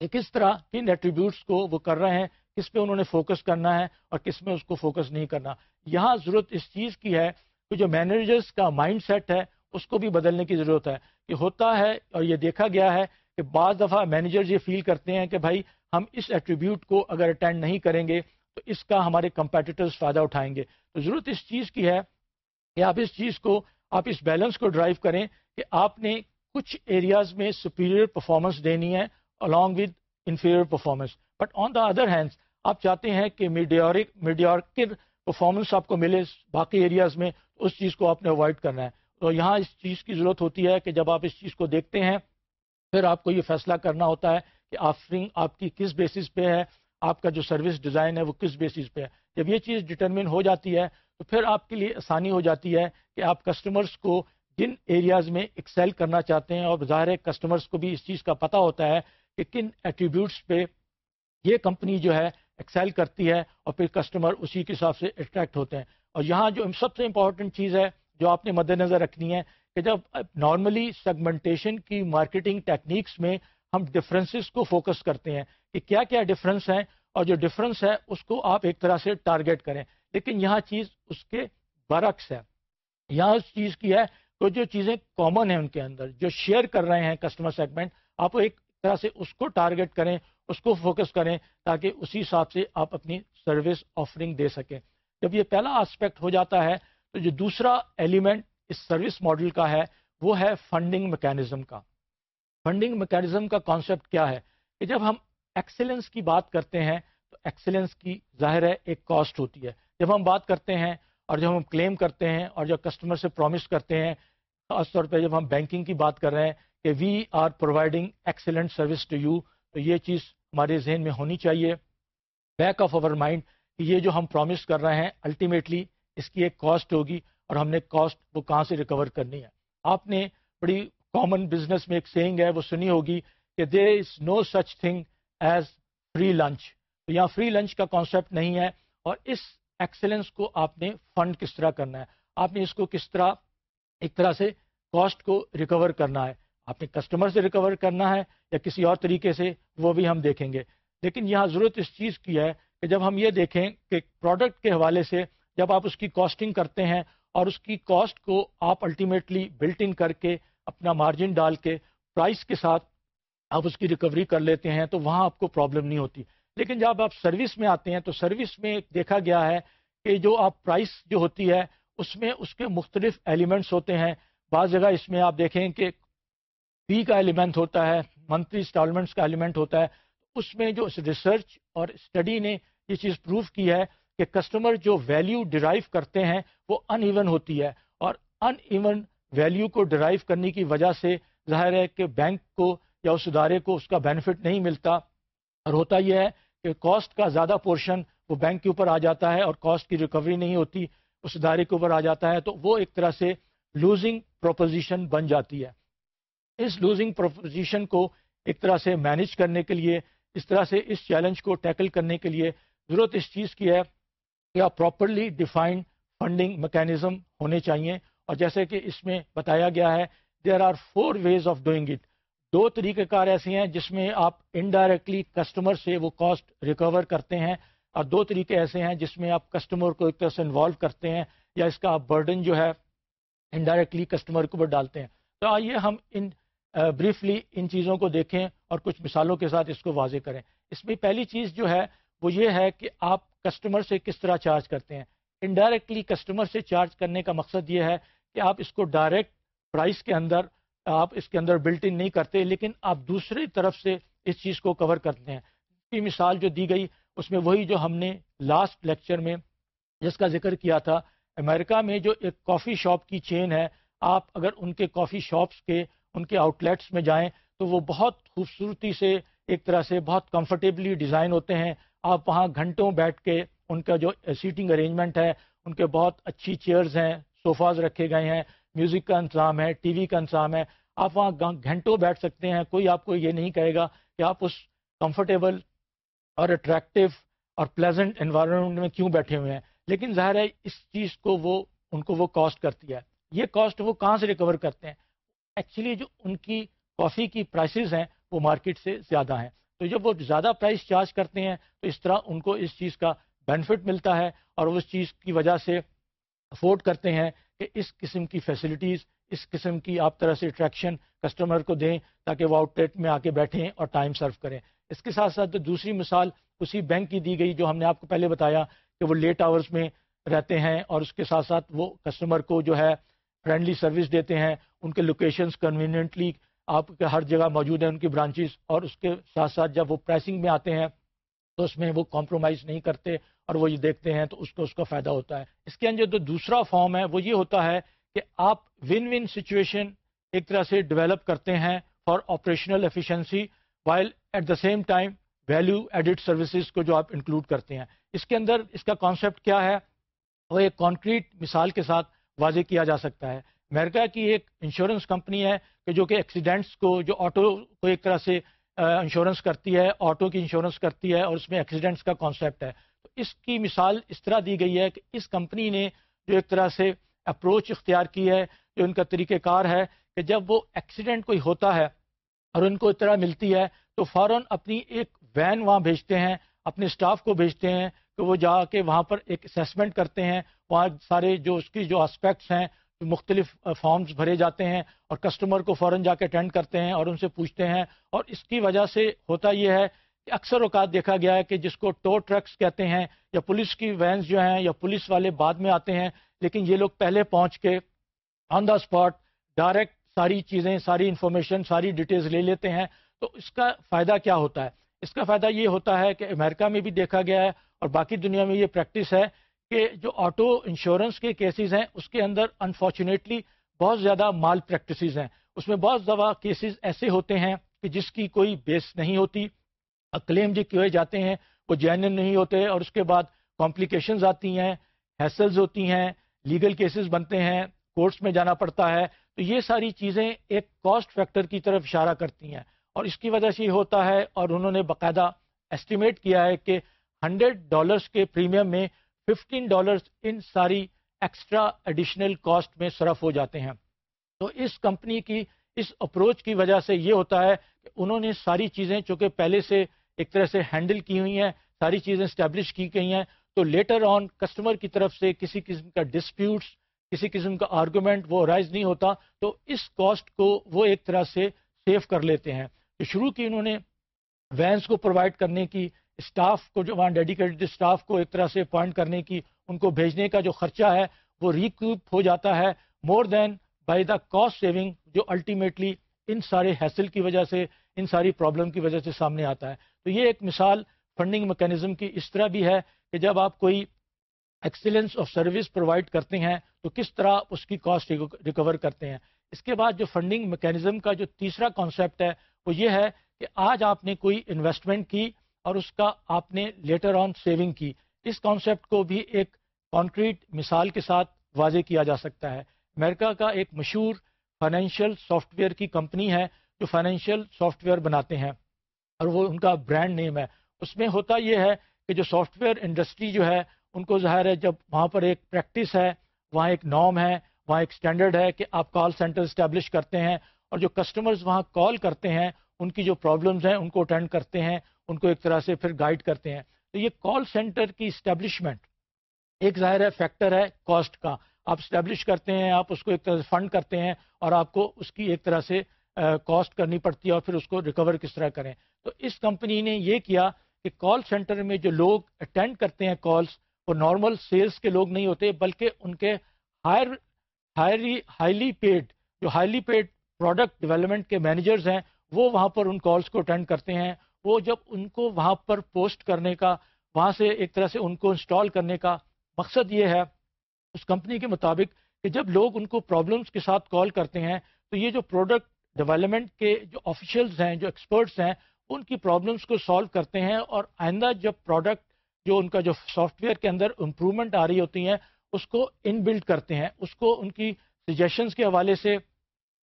کہ کس طرح کن ایٹریبیوٹس کو وہ کر رہے ہیں، کس پہ انہوں نے فوکس کرنا ہے اور کس میں اس کو فوکس نہیں کرنا۔ یہاں ضرورت اس چیز کی ہے کہ جو مینیجرس کا مائنڈ سیٹ ہے اس کو بھی بدلنے کی ضرورت ہے۔ کہ ہوتا ہے اور یہ دیکھا گیا ہے کہ بعض دفعہ مینیجر یہ فیل کرتے ہیں کہ بھائی ہم اس ایٹریبیوٹ کو اگر اٹینڈ نہیں کریں گے تو اس کا ہمارے کمپیٹیٹرز فائدہ اٹھائیں گے۔ تو ضرورت اس چیز کی ہے کہ آپ اس چیز کو، آپ اس بیلنس کو ڈرائیو کریں کہ آپ نے کچھ ایریاز میں سپیریئر پرفارمنس دینی ہے along with inferior performance but on the other hand آپ چاہتے ہیں کہ میڈیورک میڈیورکر پرفارمنس آپ کو ملے باقی ایریاز میں اس چیز کو آپ نے اوائڈ کرنا ہے۔ تو یہاں اس چیز کی ضرورت ہوتی ہے کہ جب آپ اس چیز کو دیکھتے ہیں، پھر آپ کو یہ فیصلہ کرنا ہوتا ہے کہ آفرنگ آپ کی کس بیسس پہ ہے، آپ کا جو سروس ڈیزائن ہے وہ کس بیسس پہ ہے۔ جب یہ چیز ڈٹرمن ہو جاتی ہے، تو پھر آپ کے لیے آسانی ہو جاتی ہے کہ آپ کسٹمرس کو جن ایریاز میں ایکسیل کرنا چاہتے ہیں، اور ظاہر کسٹمرس کو بھی اس چیز کا پتہ ہوتا ہے کہ کن ایٹریبیوٹس پہ یہ کمپنی جو ہے ایکسیل کرتی ہے، اور پھر کسٹمر اسی کے حساب سے اٹریکٹ ہوتے ہیں۔ اور یہاں جو سب سے امپورٹنٹ چیز ہے جو آپ نے مد نظر رکھنی ہے کہ جب نارملی سیگمنٹیشن کی مارکیٹنگ ٹیکنیکس میں ہم ڈفرینسز کو فوکس کرتے ہیں کہ کیا کیا ڈفرینس ہیں اور جو ڈفرینس ہے اس کو آپ ایک طرح سے ٹارگیٹ کریں۔ لیکن یہاں چیز اس کے برعکس ہے۔ یہاں اس چیز کی ہے تو جو چیزیں کامن ہیں ان کے اندر، جو شیئر کر رہے ہیں کسٹمر سیگمنٹ آپ ایک طرح سے اس کو ٹارگیٹ کریں، اس کو فوکس کریں تاکہ اسی حساب سے آپ اپنی سروس آفرنگ دے سکیں۔ جب یہ پہلا آسپیکٹ ہو جاتا ہے تو جو دوسرا ایلیمنٹ اس سروس ماڈل کا ہے، وہ ہے فنڈنگ میکینزم کا۔ فنڈنگ میکینزم کا کانسیپٹ کیا ہے؟ کہ جب ہم ایکسلنس کی بات کرتے ہیں، تو ایکسلنس کی ظاہر ہے ایک کاسٹ ہوتی ہے۔ جب ہم بات کرتے ہیں اور جب ہم کلیم کرتے ہیں اور جب کسٹمر سے پرومس کرتے ہیں، خاص طور پہ جب ہم بینکنگ کی بات کر رہے ہیں کہ we are providing excellent service to you تو یہ چیز ہمارے ذہن میں ہونی چاہیے۔ بیک آف اوور مائنڈ کہ یہ جو ہم پرومس کر رہے ہیں الٹیمیٹلی اس کی ایک کاسٹ ہوگی اور ہم نے کاسٹ وہ کہاں سے ریکور کرنی ہے۔ آپ نے بڑی کامن بزنس میں ایک سینگ ہے، وہ سنی ہوگی کہ there is no such thing as free lunch تو یہاں فری لنچ کا کانسیپٹ نہیں ہے اور اس ایکسلنس کو آپ نے فنڈ کس طرح کرنا ہے؟ آپ نے اس کو کس طرح، ایک طرح سے کاسٹ کو ریکور کرنا ہے۔ آپ نے کسٹمر سے ریکور کرنا ہے یا کسی اور طریقے سے، وہ بھی ہم دیکھیں گے۔ لیکن یہاں ضرورت اس چیز کی ہے کہ جب ہم یہ دیکھیں کہ پروڈکٹ کے حوالے سے جب آپ اس کی کاسٹنگ کرتے ہیں اور اس کی کاسٹ کو آپ الٹیمیٹلی بلٹ ان کر کے اپنا مارجن ڈال کے پرائس کے ساتھ آپ اس کی ریکوری کر لیتے ہیں تو وہاں آپ کو پرابلم نہیں ہوتی۔ لیکن جب آپ سروس میں آتے ہیں تو سروس میں دیکھا گیا ہے کہ جو آپ پرائس جو ہوتی ہے اس میں اس کے مختلف ایلیمنٹس ہوتے ہیں۔ بعض جگہ اس میں آپ دیکھیں کہ فی کا ایلیمنٹ ہوتا ہے منتھلی انسٹالمنٹس کا ایلیمنٹ ہوتا ہے۔ اس میں جو ریسرچ اور اسٹڈی نے یہ چیز پروف کی ہے کہ کسٹمر جو ویلیو ڈرائیو کرتے ہیں وہ ان ایون ہوتی ہے اور ان ایون ویلیو کو ڈرائیو کرنے کی وجہ سے ظاہر ہے کہ بینک کو یا اس ادارے کو اس کا بینیفٹ نہیں ملتا اور ہوتا یہ ہے کہ کاسٹ کا زیادہ پورشن وہ بینک کے اوپر آ جاتا ہے اور کاسٹ کی ریکوری نہیں ہوتی، اس ادارے کے اوپر آ جاتا ہے، تو وہ ایک طرح سے لوزنگ پروپوزیشن بن جاتی ہے۔ اس لوزنگ پروپوزیشن کو ایک طرح سے مینج کرنے کے لیے، اس طرح سے اس چیلنج کو ٹیکل کرنے کے لیے ضرورت اس چیز کی ہے کہ آپ پراپرلی ڈیفائنڈ فنڈنگ میکینزم ہونے چاہیے۔ اور جیسے کہ اس میں بتایا گیا ہے there are four ways of doing it دو طریقہ کار ایسے ہیں جس میں آپ انڈائریکٹلی کسٹمر سے وہ کاسٹ ریکور کرتے ہیں۔ اور دو طریقے ایسے ہیں جس میں آپ کسٹمر کو ایک طرح سے انوالو کرتے ہیں یا اس کا آپ برڈن جو ہے انڈائریکٹلی کسٹمر کے اوپر ڈالتے ہیں۔ تو آئیے ہم ان بریفلی ان چیزوں کو دیکھیں اور کچھ مثالوں کے ساتھ اس کو واضح کریں۔ اس میں پہلی چیز جو ہے وہ یہ ہے کہ آپ کسٹمر سے کس طرح چارج کرتے ہیں۔ انڈائریکٹلی کسٹمر سے چارج کرنے کا مقصد یہ ہے کہ آپ اس کو ڈائریکٹ پرائس کے اندر آپ اس کے اندر بلٹ ان نہیں کرتے، لیکن آپ دوسری طرف سے اس چیز کو کور کرتے ہیں۔ کی مثال جو دی گئی، اس میں وہی جو ہم نے لاسٹ لیکچر میں جس کا ذکر کیا تھا۔ امریکہ میں جو ایک کافی شاپ کی چین ہے، آپ اگر ان کے کافی شاپس کے، ان کے آؤٹ لیٹس میں جائیں تو وہ بہت خوبصورتی سے ایک طرح سے بہت کمفرٹیبلی ڈیزائن ہوتے ہیں۔ آپ وہاں گھنٹوں بیٹھ کے ان کا جو سیٹنگ ارینجمنٹ ہے، ان کے بہت اچھی چیئرز ہیں صوفاز رکھے گئے ہیں میوزک کا انتظام ہے، ٹی وی کا انتظام ہے۔ آپ وہاں گھنٹوں بیٹھ سکتے ہیں، کوئی آپ کو یہ نہیں کہے گا کہ آپ اس کمفرٹیبل اور اٹریکٹیو اور پلیزنٹ انوائرمنٹ میں کیوں بیٹھے ہوئے ہیں۔ لیکن ظاہر ہے، اس چیز کو وہ، ان کو وہ کاسٹ کرتی ہے۔ یہ کاسٹ وہ کہاں سے ریکور کرتے ہیں؟ ایکچولی جو ان کی کافی کی پرائسز ہیں وہ مارکیٹ سے زیادہ ہیں۔ تو جب وہ زیادہ پرائس چارج کرتے ہیں، تو اس طرح ان کو اس چیز کا بینیفٹ ملتا ہے اور اس چیز کی وجہ سے افورڈ کرتے ہیں کہ اس قسم کی فیسلٹیز اس قسم کی آپ طرح سے اٹریکشن کسٹمر کو دیں تاکہ وہ آؤٹ لیٹ میں آ کے بیٹھیں اور ٹائم سرو کریں۔ اس کے ساتھ ساتھ دوسری مثال اسی بینک کی دی گئی جو ہم نے آپ کو پہلے بتایا کہ وہ لیٹ آورس میں رہتے ہیں اور اس کے ساتھ ساتھ وہ کسٹمر کو جو ہے فرینڈلی سروس دیتے ہیں، ان کے لوکیشنز کنوینئنٹلی آپ کے ہر جگہ موجود ہیں، ان کی برانچز اور اس کے ساتھ ساتھ جب وہ پریسنگ میں آتے ہیں، تو اس میں وہ کمپرومائز نہیں کرتے اور وہ یہ دیکھتے ہیں، تو اس کو اس کا فائدہ ہوتا ہے۔ اس کے اندر جو دوسرا فارم ہے، وہ یہ ہوتا ہے کہ آپ ون ون سچویشن ایک طرح سے ڈیولپ کرتے ہیں for operational efficiency while at the same time value added services کو جو آپ انکلوڈ کرتے ہیں۔ اس کے اندر اس کا کانسیپٹ کیا ہے؟ وہ ایک کانکریٹ مثال کے ساتھ واضح کیا جا سکتا ہے۔ امریکہ کی ایک انشورنس کمپنی ہے کہ جو کہ ایکسیڈنٹس کو، جو آٹو کو ایک طرح سے انشورنس کرتی ہے، آٹو کی انشورنس کرتی ہے اور اس میں ایکسیڈنٹس کا کانسیپٹ ہے۔ تو اس کی مثال اس طرح دی گئی ہے کہ اس کمپنی نے جو ایک طرح سے اپروچ اختیار کی ہے، جو ان کا طریقہ کار ہے کہ جب وہ ایکسیڈنٹ کوئی ہوتا ہے اور ان کو اطلاع ملتی ہے تو فوراً اپنی ایک وین وہاں بھیجتے ہیں، اپنے اسٹاف کو بھیجتے ہیں کہ وہ جا کے وہاں پر ایک اسیسمنٹ کرتے ہیں۔ وہاں سارے جو اس کی جو اسپیکٹس ہیں مختلف فارمز بھرے جاتے ہیں اور کسٹمر کو فوراً جا کے اٹینڈ کرتے ہیں اور ان سے پوچھتے ہیں اور اس کی وجہ سے ہوتا یہ ہے کہ اکثر اوقات دیکھا گیا ہے کہ جس کو ٹو ٹرکس کہتے ہیں یا پولیس کی وینز جو ہیں یا پولیس والے بعد میں آتے ہیں، لیکن یہ لوگ پہلے پہنچ کے آن دا اسپاٹ ڈائریکٹ ساری چیزیں، ساری انفارمیشن، ساری ڈیٹیلز لے لیتے ہیں۔ تو اس کا فائدہ کیا ہوتا ہے؟ اس کا فائدہ یہ ہوتا ہے کہ امریکہ میں بھی دیکھا گیا ہے اور باقی دنیا میں یہ پریکٹس ہے کہ جو آٹو انشورنس کے کیسز ہیں، اس کے اندر انفارچونیٹلی بہت زیادہ مال پریکٹسز ہیں۔ اس میں بہت زیادہ کیسز ایسے ہوتے ہیں کہ جس کی کوئی بیس نہیں ہوتی کلیم جو جی کیے جاتے ہیں، وہ جینن نہیں ہوتے اور اس کے بعد کمپلیکیشنز آتی ہیں ہیسلز ہوتی ہیں لیگل کیسز بنتے ہیں کورٹس میں جانا پڑتا ہے۔ تو یہ ساری چیزیں ایک کاسٹ فیکٹر کی طرف اشارہ کرتی ہیں۔ اور اس کی وجہ سے یہ ہوتا ہے اور انہوں نے باقاعدہ ایسٹیمیٹ کیا ہے کہ ہنڈریڈ ڈالرس کے پریمیم میں ففٹین ڈالرس ان ساری ایکسٹرا ایڈیشنل کاسٹ میں صرف ہو جاتے ہیں۔ تو اس کمپنی کی، اس اپروچ کی وجہ سے یہ ہوتا ہے کہ انہوں نے ساری چیزیں، چونکہ پہلے سے ایک طرح سے ہینڈل کی ہوئی ہیں، ساری چیزیں اسٹیبلش کی گئی ہیں، تو لیٹر آن کسٹمر کی طرف سے کسی قسم کا ڈسپیوٹس کسی قسم کا آرگومنٹ وہ رائز نہیں ہوتا۔ تو اس کاسٹ کو وہ ایک طرح سے سیو کر لیتے ہیں۔ تو شروع کی انہوں نے وینس کو پرووائڈ کرنے کی اسٹاف کو جو وہاں ڈیڈیکیٹڈ اسٹاف کو ایک طرح سے اپوائنٹ کرنے کی، ان کو بھیجنے کا جو خرچہ ہے، وہ ریکوپ ہو جاتا ہے۔ More than by the cost saving جو الٹیمیٹلی ان سارے حیصل کی وجہ سے، ان ساری پرابلم کی وجہ سے سامنے آتا ہے۔ تو یہ ایک مثال فنڈنگ میکینزم کی اس طرح بھی ہے کہ جب آپ کوئی ایکسیلنس آف سروس پرووائڈ کرتے ہیں، تو کس طرح اس کی کاسٹ ریکور کرتے ہیں۔ اس کے بعد جو فنڈنگ میکینزم کا جو تیسرا کانسیپٹ ہے، وہ یہ ہے کہ آج آپ نے کوئی انویسٹمنٹ کی اور اس کا آپ نے لیٹر آن سیونگ کی۔ اس کانسیپٹ کو بھی ایک کانکریٹ مثال کے ساتھ واضح کیا جا سکتا ہے۔ امریکہ کا ایک مشہور فائنینشیل سافٹ ویئر کی کمپنی ہے جو فائنینشیل سافٹ ویئر بناتے ہیں اور وہ ان کا برانڈ نیم ہے۔ اس میں ہوتا یہ ہے کہ جو سافٹ ویئر انڈسٹری جو ہے، ان کو ظاہر ہے جب وہاں پر ایک پریکٹس ہے، وہاں ایک نام ہے، وہاں ایک سٹینڈرڈ ہے کہ آپ کال سینٹر اسٹیبلش کرتے ہیں اور جو کسٹمرز وہاں کال کرتے ہیں، ان کی جو پرابلمز ہیں، ان کو اٹینڈ کرتے ہیں۔ ان کو ایک طرح سے پھر گائیڈ کرتے ہیں۔ تو یہ کال سینٹر کی اسٹیبلشمنٹ ایک ظاہر ہے فیکٹر ہے کاسٹ کا۔ آپ اسٹیبلش کرتے ہیں، آپ اس کو ایک طرح سے فنڈ کرتے ہیں اور آپ کو اس کی ایک طرح سے کاسٹ کرنی پڑتی ہے اور پھر اس کو ریکور کس طرح کریں۔ تو اس کمپنی نے یہ کیا کہ کال سینٹر میں جو لوگ اٹینڈ کرتے ہیں کالس وہ نارمل سیلس کے لوگ نہیں ہوتے، بلکہ ان کے ہائر ہائری ہائیلی پیڈ جو ہائیلی پیڈ پروڈکٹ ڈیولپمنٹ کے مینیجرز ہیں، وہ وہاں پر ان کالس کو اٹینڈ کرتے ہیں۔ وہ جب ان کو وہاں پر پوسٹ کرنے کا، وہاں سے ایک طرح سے ان کو انسٹال کرنے کا مقصد یہ ہے، اس کمپنی کے مطابق کہ جب لوگ ان کو پرابلمس کے ساتھ کال کرتے ہیں، تو یہ جو پروڈکٹ ڈیولپمنٹ کے جو آفیشلز ہیں، جو ایکسپرٹس ہیں، ان کی پرابلمس کو سالو کرتے ہیں اور آئندہ جب پروڈکٹ جو ان کا جو سافٹ ویئر کے اندر امپرومنٹ آ رہی ہوتی ہیں، اس کو ان بلڈ کرتے ہیں، اس کو ان کی سجیشنس کے حوالے سے،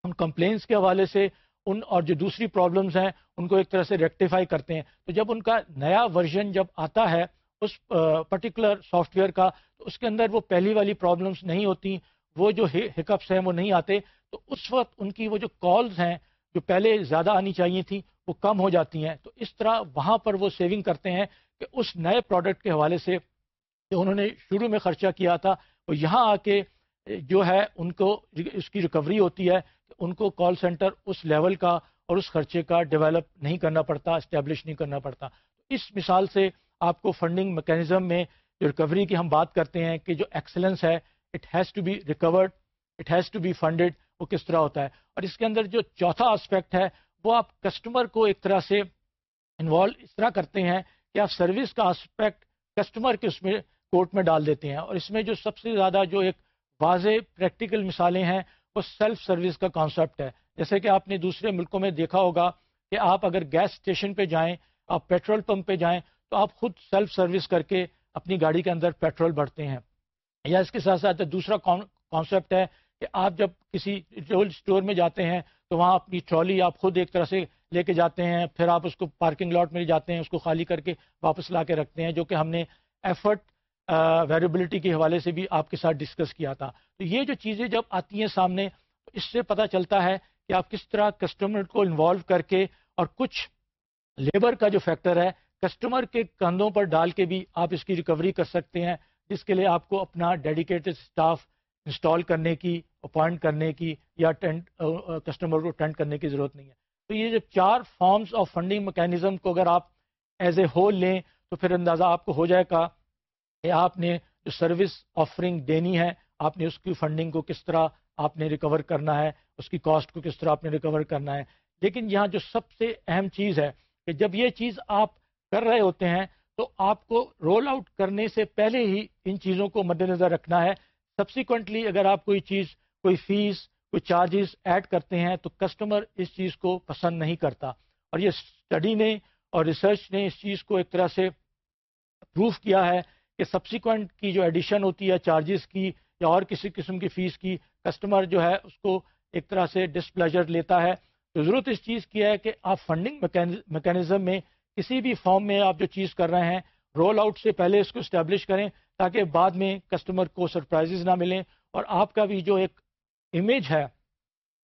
ان کمپلینس کے حوالے سے ان اور جو دوسری پرابلمس ہیں، ان کو ایک طرح سے ریکٹیفائی کرتے ہیں۔ تو جب ان کا نیا ورژن جب آتا ہے، اس پرٹیکولر سافٹ ویئر کا، تو اس کے اندر وہ پہلی والی پرابلمس نہیں ہوتی، وہ جو ہکپس ہیں، وہ نہیں آتے۔ تو اس وقت ان کی وہ جو کالز ہیں، جو پہلے زیادہ آنی چاہیے تھیں وہ کم ہو جاتی ہیں۔ تو اس طرح وہاں پر وہ سیونگ کرتے ہیں کہ اس نئے پروڈکٹ کے حوالے سے جو انہوں نے شروع میں خرچہ کیا تھا، وہ یہاں آ کے جو ہے، ان کو اس کی ریکوری ہوتی ہے۔ ان کو کال سینٹر اس لیول کا اور اس خرچے کا ڈیولپ نہیں کرنا پڑتا اسٹیبلش نہیں کرنا پڑتا۔ اس مثال سے آپ کو فنڈنگ میکینزم میں جو ریکوری کی ہم بات کرتے ہیں کہ جو ایکسلنس ہے it has to be recovered it has to be funded وہ کس طرح ہوتا ہے؟ اور اس کے اندر جو چوتھا آسپیکٹ ہے، وہ آپ کسٹمر کو ایک طرح سے انوالو اس طرح کرتے ہیں کہ آپ سروس کا آسپیکٹ کسٹمر کے اس میں کورٹ میں ڈال دیتے ہیں۔ اور اس میں جو سب سے زیادہ جو ایک واضح پریکٹیکل مثالیں ہیں وہ سیلف سروس کا کانسیپٹ ہے۔ جیسے کہ آپ نے دوسرے ملکوں میں دیکھا ہوگا کہ آپ اگر گیس اسٹیشن پہ جائیں، آپ پیٹرول پمپ پہ جائیں، تو آپ خود سیلف سروس کر کے اپنی گاڑی کے اندر پیٹرول بھرتے ہیں۔ یا اس کے ساتھ ساتھ دوسرا کانسیپٹ ہے کہ آپ جب کسی ٹول اسٹور میں جاتے ہیں، تو وہاں اپنی ٹرالی آپ خود ایک طرح سے لے کے جاتے ہیں، پھر آپ اس کو پارکنگ لاٹ میں جاتے ہیں، اس کو خالی کر کے واپس لا کے رکھتے ہیں، جو کہ ہم نے ایفرٹ ویریبلٹی کے حوالے سے بھی آپ کے ساتھ ڈسکس کیا تھا۔ تو یہ جو چیزیں جب آتی ہیں سامنے، اس سے پتہ چلتا ہے کہ آپ کس طرح کسٹمر کو انوالو کر کے اور کچھ لیبر کا جو فیکٹر ہے کسٹمر کے کندھوں پر ڈال کے بھی آپ اس کی ریکوری کر سکتے ہیں، جس کے لیے آپ کو اپنا ڈیڈیکیٹڈ اسٹاف انسٹال کرنے کی اپوائنٹ کرنے کی یا ٹینٹ کسٹمر کو ٹینٹ کرنے کی ضرورت نہیں ہے۔ تو یہ جو چار فارمز آف فنڈنگ میکینزم کو اگر آپ ایز اے ہول لیں تو پھر اندازہ آپ کو ہو جائے گا آپ نے جو سروس آفرنگ دینی ہے، آپ نے اس کی فنڈنگ کو کس طرح آپ نے ریکور کرنا ہے، اس کی کاسٹ کو کس طرح آپ نے ریکور کرنا ہے۔ لیکن یہاں جو سب سے اہم چیز ہے کہ جب یہ چیز آپ کر رہے ہوتے ہیں تو آپ کو رول آؤٹ کرنے سے پہلے ہی ان چیزوں کو مد نظر رکھنا ہے۔ سبسیکوینٹلی اگر آپ کوئی چیز، کوئی فیس کوئی چارجز ایڈ کرتے ہیں تو کسٹمر اس چیز کو پسند نہیں کرتا۔ اور یہ اسٹڈی نے اور ریسرچ نے اس چیز کو ایک طرح سے پروف کیا ہے کہ سبسیکوینٹ کی جو ایڈیشن ہوتی ہے چارجز کی یا اور کسی قسم کی فیس کی کسٹمر جو ہے اس کو ایک طرح سے ڈسپلیجر لیتا ہے. تو ضرورت اس چیز کی ہے کہ آپ فنڈنگ میکینزم میں کسی بھی فارم میں آپ جو چیز کر رہے ہیں رول آؤٹ سے پہلے اس کو اسٹیبلش کریں تاکہ بعد میں کسٹمر کو سرپرائزز نہ ملیں اور آپ کا بھی جو ایک امیج ہے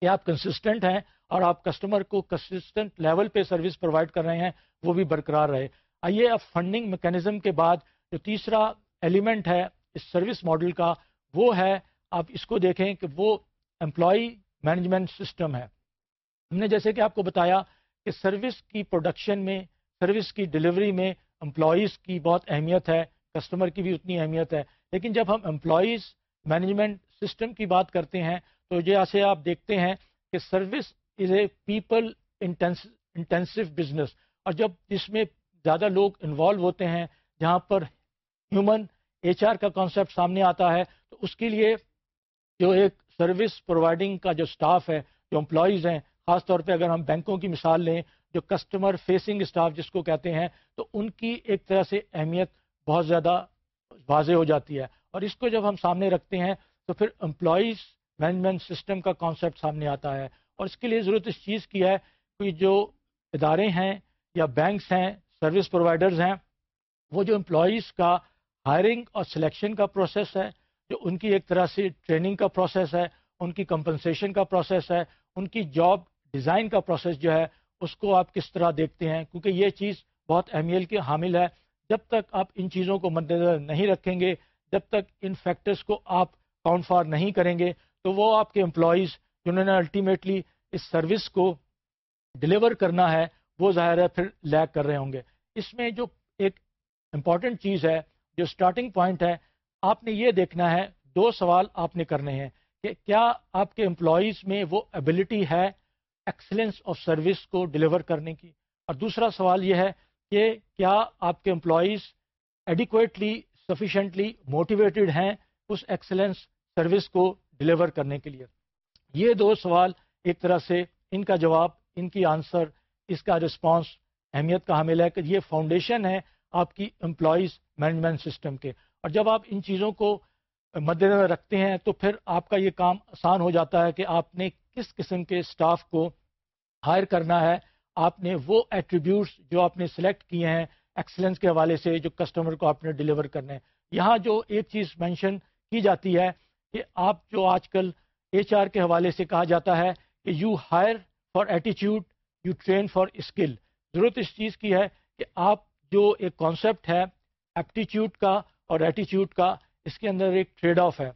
کہ آپ کنسسٹنٹ ہیں اور آپ کسٹمر کو کنسسٹنٹ لیول پہ سروس پرووائڈ کر رہے ہیں، وہ بھی برقرار رہے. آئیے اب فنڈنگ میکینزم کے بعد جو تیسرا ایلیمنٹ ہے اس سروس ماڈل کا، وہ ہے، آپ اس کو دیکھیں کہ وہ امپلائی مینجمنٹ سسٹم ہے۔ ہم نے جیسے کہ آپ کو بتایا کہ سروس کی پروڈکشن میں، سروس کی ڈلیوری میں امپلائیز کی بہت اہمیت ہے کسٹمر کی بھی اتنی اہمیت ہے۔ لیکن جب ہم امپلائیز مینجمنٹ سسٹم کی بات کرتے ہیں، تو جیسے آپ دیکھتے ہیں کہ service is a people intensive business اور جب اس میں زیادہ لوگ انوالو ہوتے ہیں، جہاں پر ہیومن ایچ آر کا کانسیپٹ سامنے آتا ہے، تو اس کے لیے جو ایک سروس پرووائڈنگ کا جو سٹاف ہے، جو امپلائیز ہیں، خاص طور پہ اگر ہم بینکوں کی مثال لیں، جو کسٹمر فیسنگ سٹاف جس کو کہتے ہیں، تو ان کی ایک طرح سے اہمیت بہت زیادہ واضح ہو جاتی ہے۔ اور اس کو جب ہم سامنے رکھتے ہیں، تو پھر امپلائیز مینجمنٹ سسٹم کا کانسیپٹ سامنے آتا ہے۔ اور اس کے لیے ضرورت اس چیز کی ہے کہ جو ادارے ہیں یا بینکس ہیں سروس پرووائڈرز ہیں، وہ جو امپلائیز کا ہائرنگ اور سلیکشن کا پروسیس ہے، جو ان کی ایک طرح سے ٹریننگ کا پروسیس ہے، ان کی کمپنسیشن کا پروسیس ہے، ان کی جاب ڈیزائن کا پروسیس جو ہے، اس کو آپ کس طرح دیکھتے ہیں؟ کیونکہ یہ چیز بہت اہمیت کی حامل ہے۔ جب تک آپ ان چیزوں کو مد نظر نہیں رکھیں گے، جب تک ان فیکٹرز کو آپ کاؤنٹ فار نہیں کریں گے، تو وہ آپ کے امپلائیز جنہوں نے الٹیمیٹلی اس سروس کو ڈلیور کرنا ہے، وہ ظاہر ہے پھر لیک کر رہے ہوں گے۔ اس میں جو ایک امپورٹنٹ چیز ہے جو اسٹارٹنگ پوائنٹ ہے، آپ نے یہ دیکھنا ہے، دو سوال آپ نے کرنے ہیں کہ کیا آپ کے امپلائیز میں وہ ایبلٹی ہے ایکسلنس آف سروس کو ڈلیور کرنے کی؟ اور دوسرا سوال یہ ہے کہ کیا آپ کے امپلائیز ایڈیکویٹلی سفیشینٹلی موٹیویٹڈ ہیں اس ایکسلنس سروس کو ڈلیور کرنے کے لیے؟ یہ دو سوال ایک طرح سے ان کا جواب، ان کی آنسر اس کا رسپانس اہمیت کا حامل ہے؟ کہ یہ فاؤنڈیشن ہے آپ کی امپلائیز مینجمنٹ سسٹم کے۔ اور جب آپ ان چیزوں کو مد نظر رکھتے ہیں تو پھر آپ کا یہ کام آسان ہو جاتا ہے کہ آپ نے کس قسم کے اسٹاف کو ہائر کرنا ہے۔ آپ نے وہ ایٹریبیوٹس جو آپ نے سلیکٹ کیے ہیں ایکسلنس کے حوالے سے جو کسٹمر کو آپ نے ڈلیور کرنے ہیں یہاں جو ایک چیز مینشن کی جاتی ہے کہ آپ جو آج کل ایچ آر کے حوالے سے کہا جاتا ہے کہ یو ہائر فار ایٹیچیوڈ یو ٹرین فار اسکل ضرورت اس چیز کی ہے کہ آپ جو ایک کانسیپٹ ہے ایپٹیچیوڈ کا اور ایٹیچیوڈ کا، اس کے اندر ایک ٹریڈ آف ہے۔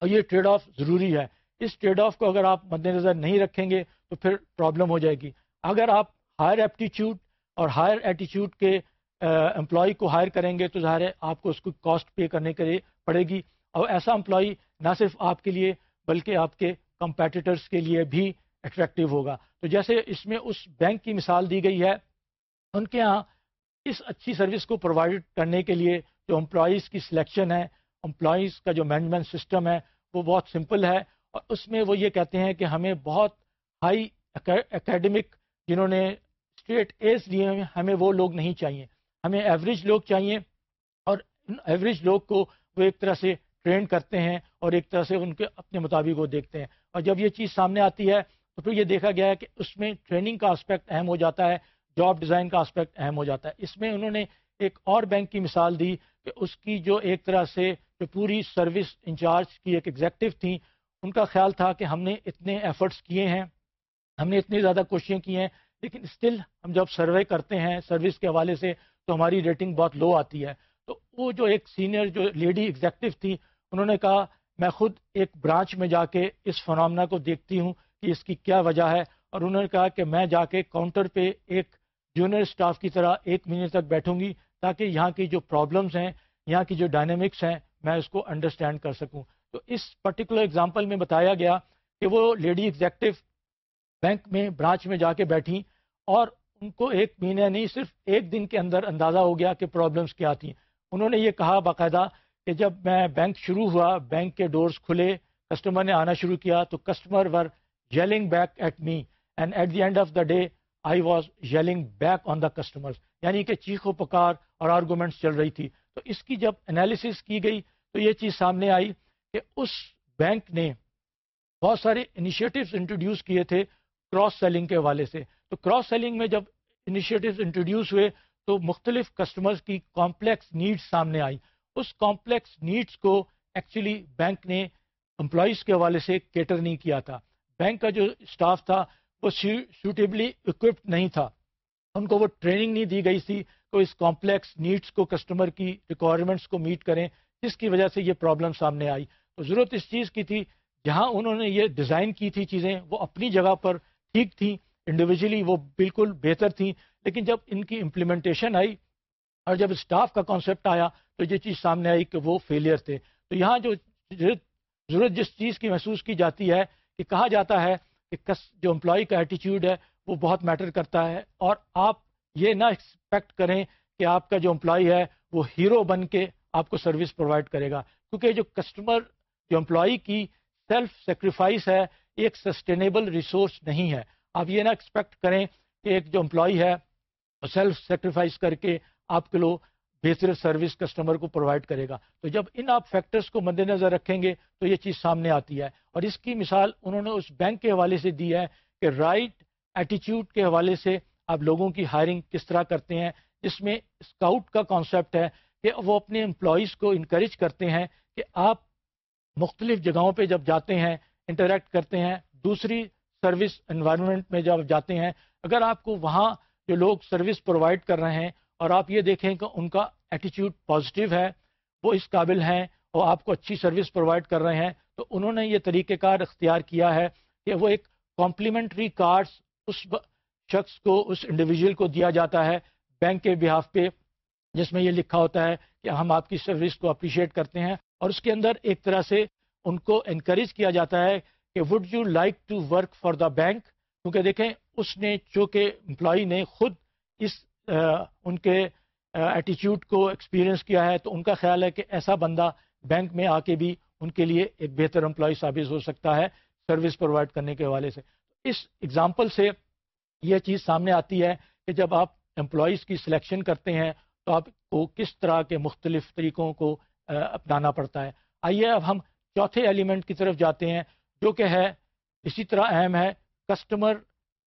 اور یہ ٹریڈ آف ضروری ہے۔ اس ٹریڈ آف کو اگر آپ مد نظر نہیں رکھیں گے تو پھر پرابلم ہو جائے گی۔ اگر آپ ہائر ایپٹیچیوڈ اور ہائر ایٹیچیوڈ کے امپلائی کو ہائر کریں گے تو ظاہر ہے آپ کو اس کو کاسٹ پے کرنے کے لیے پڑے گی۔ اور ایسا امپلائی نہ صرف آپ کے لیے، بلکہ آپ کے کمپیٹیٹرس کے لیے بھی اٹریکٹیو ہوگا۔ تو جیسے اس میں اس بینک کی مثال دی گئی ہے، ان کے ہاں اس اچھی سروس کو پرووائڈ کرنے کے لیے جو امپلائیز کی سلیکشن ہے امپلائیز کا جو مینجمنٹ سسٹم ہے، وہ بہت سمپل ہے۔ اور اس میں وہ یہ کہتے ہیں کہ ہمیں بہت ہائی اکیڈمک جنہوں نے اسٹیٹ ایز لیے ہیں، ہمیں وہ لوگ نہیں چاہیے۔ ہمیں ایوریج لوگ چاہیے۔ اور ایوریج لوگ کو وہ ایک طرح سے ٹرین کرتے ہیں اور ایک طرح سے ان کے اپنے مطابق وہ دیکھتے ہیں۔ اور جب یہ چیز سامنے آتی ہے تو پھر یہ دیکھا گیا ہے کہ اس میں ٹریننگ کا اسپیکٹ اہم ہو جاتا ہے۔ جاب ڈیزائن کا اسپیکٹ اہم ہو جاتا ہے۔ اس میں انہوں نے ایک اور بینک کی مثال دی کہ اس کی جو ایک طرح سے جو پوری سروس انچارج کی ایک ایگزیکٹو تھیں، ان کا خیال تھا کہ ہم نے اتنے ایفرٹس کیے ہیں، ہم نے اتنی زیادہ کوششیں کی ہیں، لیکن اسٹل ہم جب سروے کرتے ہیں سروس کے حوالے سے تو ہماری ریٹنگ بہت لو آتی ہے۔ تو وہ جو ایک سینئر جو لیڈی ایگزیکٹو تھی، انہوں نے کہا، میں خود ایک برانچ میں جا کے اس فنامنا کو دیکھتی ہوں کہ اس کی کیا وجہ ہے اور انہوں نے کہا کہ میں جا کے کاؤنٹر پہ ایک جونیئر اسٹاف کی طرح ایک مہینے تک بیٹھوں گی تاکہ یہاں کی جو پرابلمس ہیں، یہاں کی جو ڈائنامکس ہیں، میں اس کو انڈرسٹینڈ کر سکوں۔ تو اس پرٹیکولر اگزامپل میں بتایا گیا کہ وہ لیڈی ایگزیکٹو بینک میں برانچ میں جا کے بیٹھی اور ان کو ایک مہینہ نہیں، صرف ایک دن کے اندر اندازہ ہو گیا کہ پرابلمس کیا تھیں۔ انہوں نے یہ کہا باقاعدہ کہ جب میں بینک شروع ہوا بینک کے ڈورز کھلے کسٹمر نے آنا شروع کیا تو customer were yelling back at me and at the end of the day I was yelling back on the customer یعنی کہ چیخ و پکار اور آرگومنٹس چل رہی تھی۔ تو اس کی جب انالیسس کی گئی، تو یہ چیز سامنے آئی کہ اس بینک نے بہت سارے انیشیٹوز انٹروڈیوس کیے تھے کراس سیلنگ کے حوالے سے۔ تو کراس سیلنگ میں جب انیشیٹوز انٹروڈیوس ہوئے، تو مختلف کسٹمرز کی کمپلیکس نیڈس سامنے آئی اس کمپلیکس نیڈس کو ایکچولی بینک نے امپلائیز کے حوالے سے کیٹر نہیں کیا تھا۔ بینک کا جو اسٹاف تھا وہ سوٹیبلی اکوپڈ نہیں تھا۔ ان کو وہ ٹریننگ نہیں دی گئی تھی کہ اس کمپلیکس نیڈس کو کسٹمر کی ریکوائرمنٹس کو میٹ کریں، جس کی وجہ سے یہ پرابلم سامنے آئی۔ تو ضرورت اس چیز کی تھی، جہاں انہوں نے یہ ڈیزائن کی تھی چیزیں، وہ اپنی جگہ پر ٹھیک تھیں۔ انڈیویجلی وہ بالکل بہتر تھیں۔ لیکن جب ان کی امپلیمنٹیشن آئی اور جب اسٹاف کا کانسیپٹ آیا تو یہ چیز سامنے آئی کہ وہ فیلئر تھے۔ تو یہاں جو ضرورت جس چیز کی محسوس کی جاتی ہے کہ کہا جاتا ہے کہ جو امپلائی کا ایٹیچیوڈ ہے وہ بہت میٹر کرتا ہے اور آپ یہ نہ ایکسپیکٹ کریں کہ آپ کا جو امپلائی ہے وہ ہیرو بن کے آپ کو سروس پرووائڈ کرے گا۔ کیونکہ جو کسٹمر جو امپلائی کی سیلف سیکریفائس ہے ایک سسٹینیبل ریسورس نہیں ہے۔ آپ یہ نہ ایکسپیکٹ کریں کہ ایک جو امپلائی ہے وہ سیلف سیکریفائس کر کے آپ کے لوگ بہتر سروس کسٹمر کو پرووائڈ کرے گا۔ تو جب ان آپ فیکٹرز کو مد نظر رکھیں گے تو یہ چیز سامنے آتی ہے۔ اور اس کی مثال انہوں نے اس بینک کے حوالے سے دی ہے کہ رائٹ ایٹیچیوڈ کے حوالے سے آپ لوگوں کی ہائرنگ کس طرح کرتے ہیں۔ جس میں اسکاؤٹ کا کانسیپٹ ہے کہ وہ اپنے امپلائیز کو انکریج کرتے ہیں کہ آپ مختلف جگہوں پہ جب جاتے ہیں انٹریکٹ کرتے ہیں، دوسری سروس انوائرمنٹ میں جب جاتے ہیں، اگر آپ کو وہاں جو لوگ سروس پرووائڈ کر رہے ہیں اور آپ یہ دیکھیں کہ ان کا ایٹیچیوڈ پازیٹیو ہے، وہ اس قابل ہیں اور آپ کو اچھی سروس پرووائڈ کر رہے ہیں، تو انہوں نے یہ طریقہ کار اختیار کیا ہے کہ وہ ایک کمپلیمنٹری کارڈس اس شخص کو، اس انڈیویجول کو دیا جاتا ہے بینک کے بہاف پہ، جس میں یہ لکھا ہوتا ہے کہ ہم آپ کی سروس کو اپریشیٹ کرتے ہیں اور اس کے اندر ایک طرح سے ان کو انکریج کیا جاتا ہے کہ would you like to work for the bank کیونکہ دیکھیں، اس نے، چونکہ امپلائی نے خود اس ان کے ایٹیچیوڈ کو ایکسپیرئنس کیا ہے تو ان کا خیال ہے کہ ایسا بندہ بینک میں آ کے بھی ان کے لیے ایک بہتر امپلائی ثابت ہو سکتا ہے سروس پرووائڈ کرنے کے حوالے سے۔ اس ایگزامپل سے یہ چیز سامنے آتی ہے کہ جب آپ امپلائیز کی سلیکشن کرتے ہیں تو آپ کو کس طرح کے مختلف طریقوں کو اپنانا پڑتا ہے۔ آئیے اب ہم چوتھے ایلیمنٹ کی طرف جاتے ہیں جو کہ ہے، اسی طرح اہم ہے کسٹمر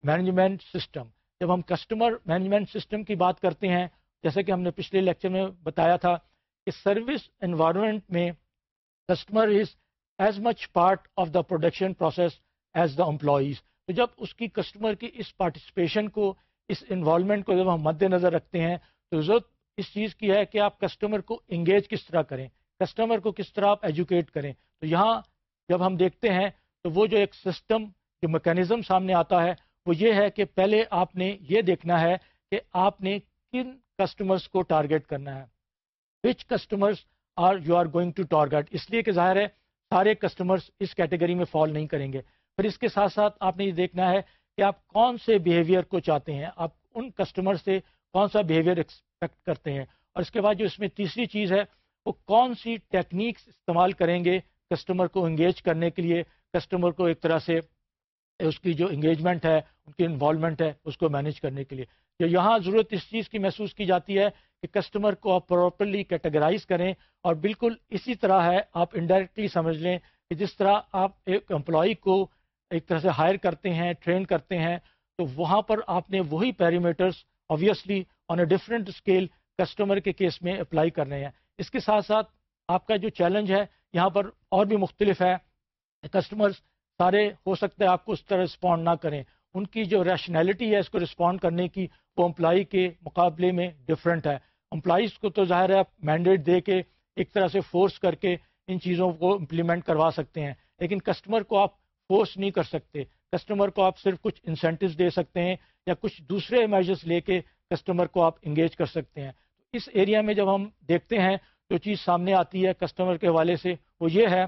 مینجمنٹ سسٹم جب ہم کسٹمر مینجمنٹ سسٹم کی بات کرتے ہیں جیسے کہ ہم نے پچھلے لیکچر میں بتایا تھا کہ سروس انوائرمنٹ میں customer is as much part of the production process as the employees تو جب اس کی کسٹمر کی اس پارٹیسپیشن کو، اس انوالومنٹ کو جب ہم مد نظر رکھتے ہیں، تو ضرورت اس چیز کی ہے کہ آپ کسٹمر کو انگیج کس طرح کریں کسٹمر کو کس طرح آپ ایجوکیٹ کریں۔ تو یہاں جب ہم دیکھتے ہیں، تو وہ جو ایک سسٹم جو میکینزم سامنے آتا ہے، وہ یہ ہے کہ پہلے آپ نے یہ دیکھنا ہے کہ آپ نے کن کسٹمرز کو ٹارگیٹ کرنا ہے۔ Which customers are you are going to target اس لیے کہ ظاہر ہے سارے کسٹمرز اس کیٹیگری میں فال نہیں کریں گے۔ پھر اس کے ساتھ ساتھ آپ نے یہ دیکھنا ہے کہ آپ کون سے بیہیویئر کو چاہتے ہیں۔ آپ ان کسٹمر سے کون سا بیہیویئر ایکسپیکٹ کرتے ہیں۔ اور اس کے بعد جو اس میں تیسری چیز ہے، وہ کون سی ٹیکنیکس استعمال کریں گے کسٹمر کو انگیج کرنے کے لیے۔ کسٹمر کو ایک طرح سے اس کی جو انگیجمنٹ ہے، ان کی انوالومنٹ ہے، اس کو مینیج کرنے کے لیے۔ جو یہاں ضرورت اس چیز کی محسوس کی جاتی ہے کہ کسٹمر کو آپ پراپرلی کیٹیگرائز کریں اور بالکل اسی طرح ہے، آپ انڈائریکٹلی سمجھ لیں کہ جس طرح آپ ایک امپلائی کو ایک طرح سے ہائر کرتے ہیں ٹرین کرتے ہیں، تو وہاں پر آپ نے وہی parameters obviously on a different scale customer کے کیس میں اپلائی کرنے ہیں۔ اس کے ساتھ ساتھ آپ کا جو چیلنج ہے، یہاں پر اور بھی مختلف ہے۔ کسٹمرز سارے ہو سکتا ہے آپ کو اس طرح رسپونڈ نہ کریں۔ ان کی جو ریشنیلٹی ہے اس کو رسپونڈ کرنے کی وہ امپلائی کے مقابلے میں ڈفرینٹ ہے۔ امپلائیز کو تو ظاہر ہے آپ مینڈیٹ دے کے ایک طرح سے فورس کر کے ان چیزوں کو امپلیمنٹ کروا سکتے ہیں۔ لیکن کسٹمر کو آپ فورس نہیں کر سکتے۔ کسٹمر کو آپ صرف کچھ انسینٹیوز دے سکتے ہیں یا کچھ دوسرے میجرس لے کے کسٹمر کو آپ انگیج کر سکتے ہیں۔ اس ایریا میں جب ہم دیکھتے ہیں جو چیز سامنے آتی ہے کسٹمر کے حوالے سے وہ یہ ہے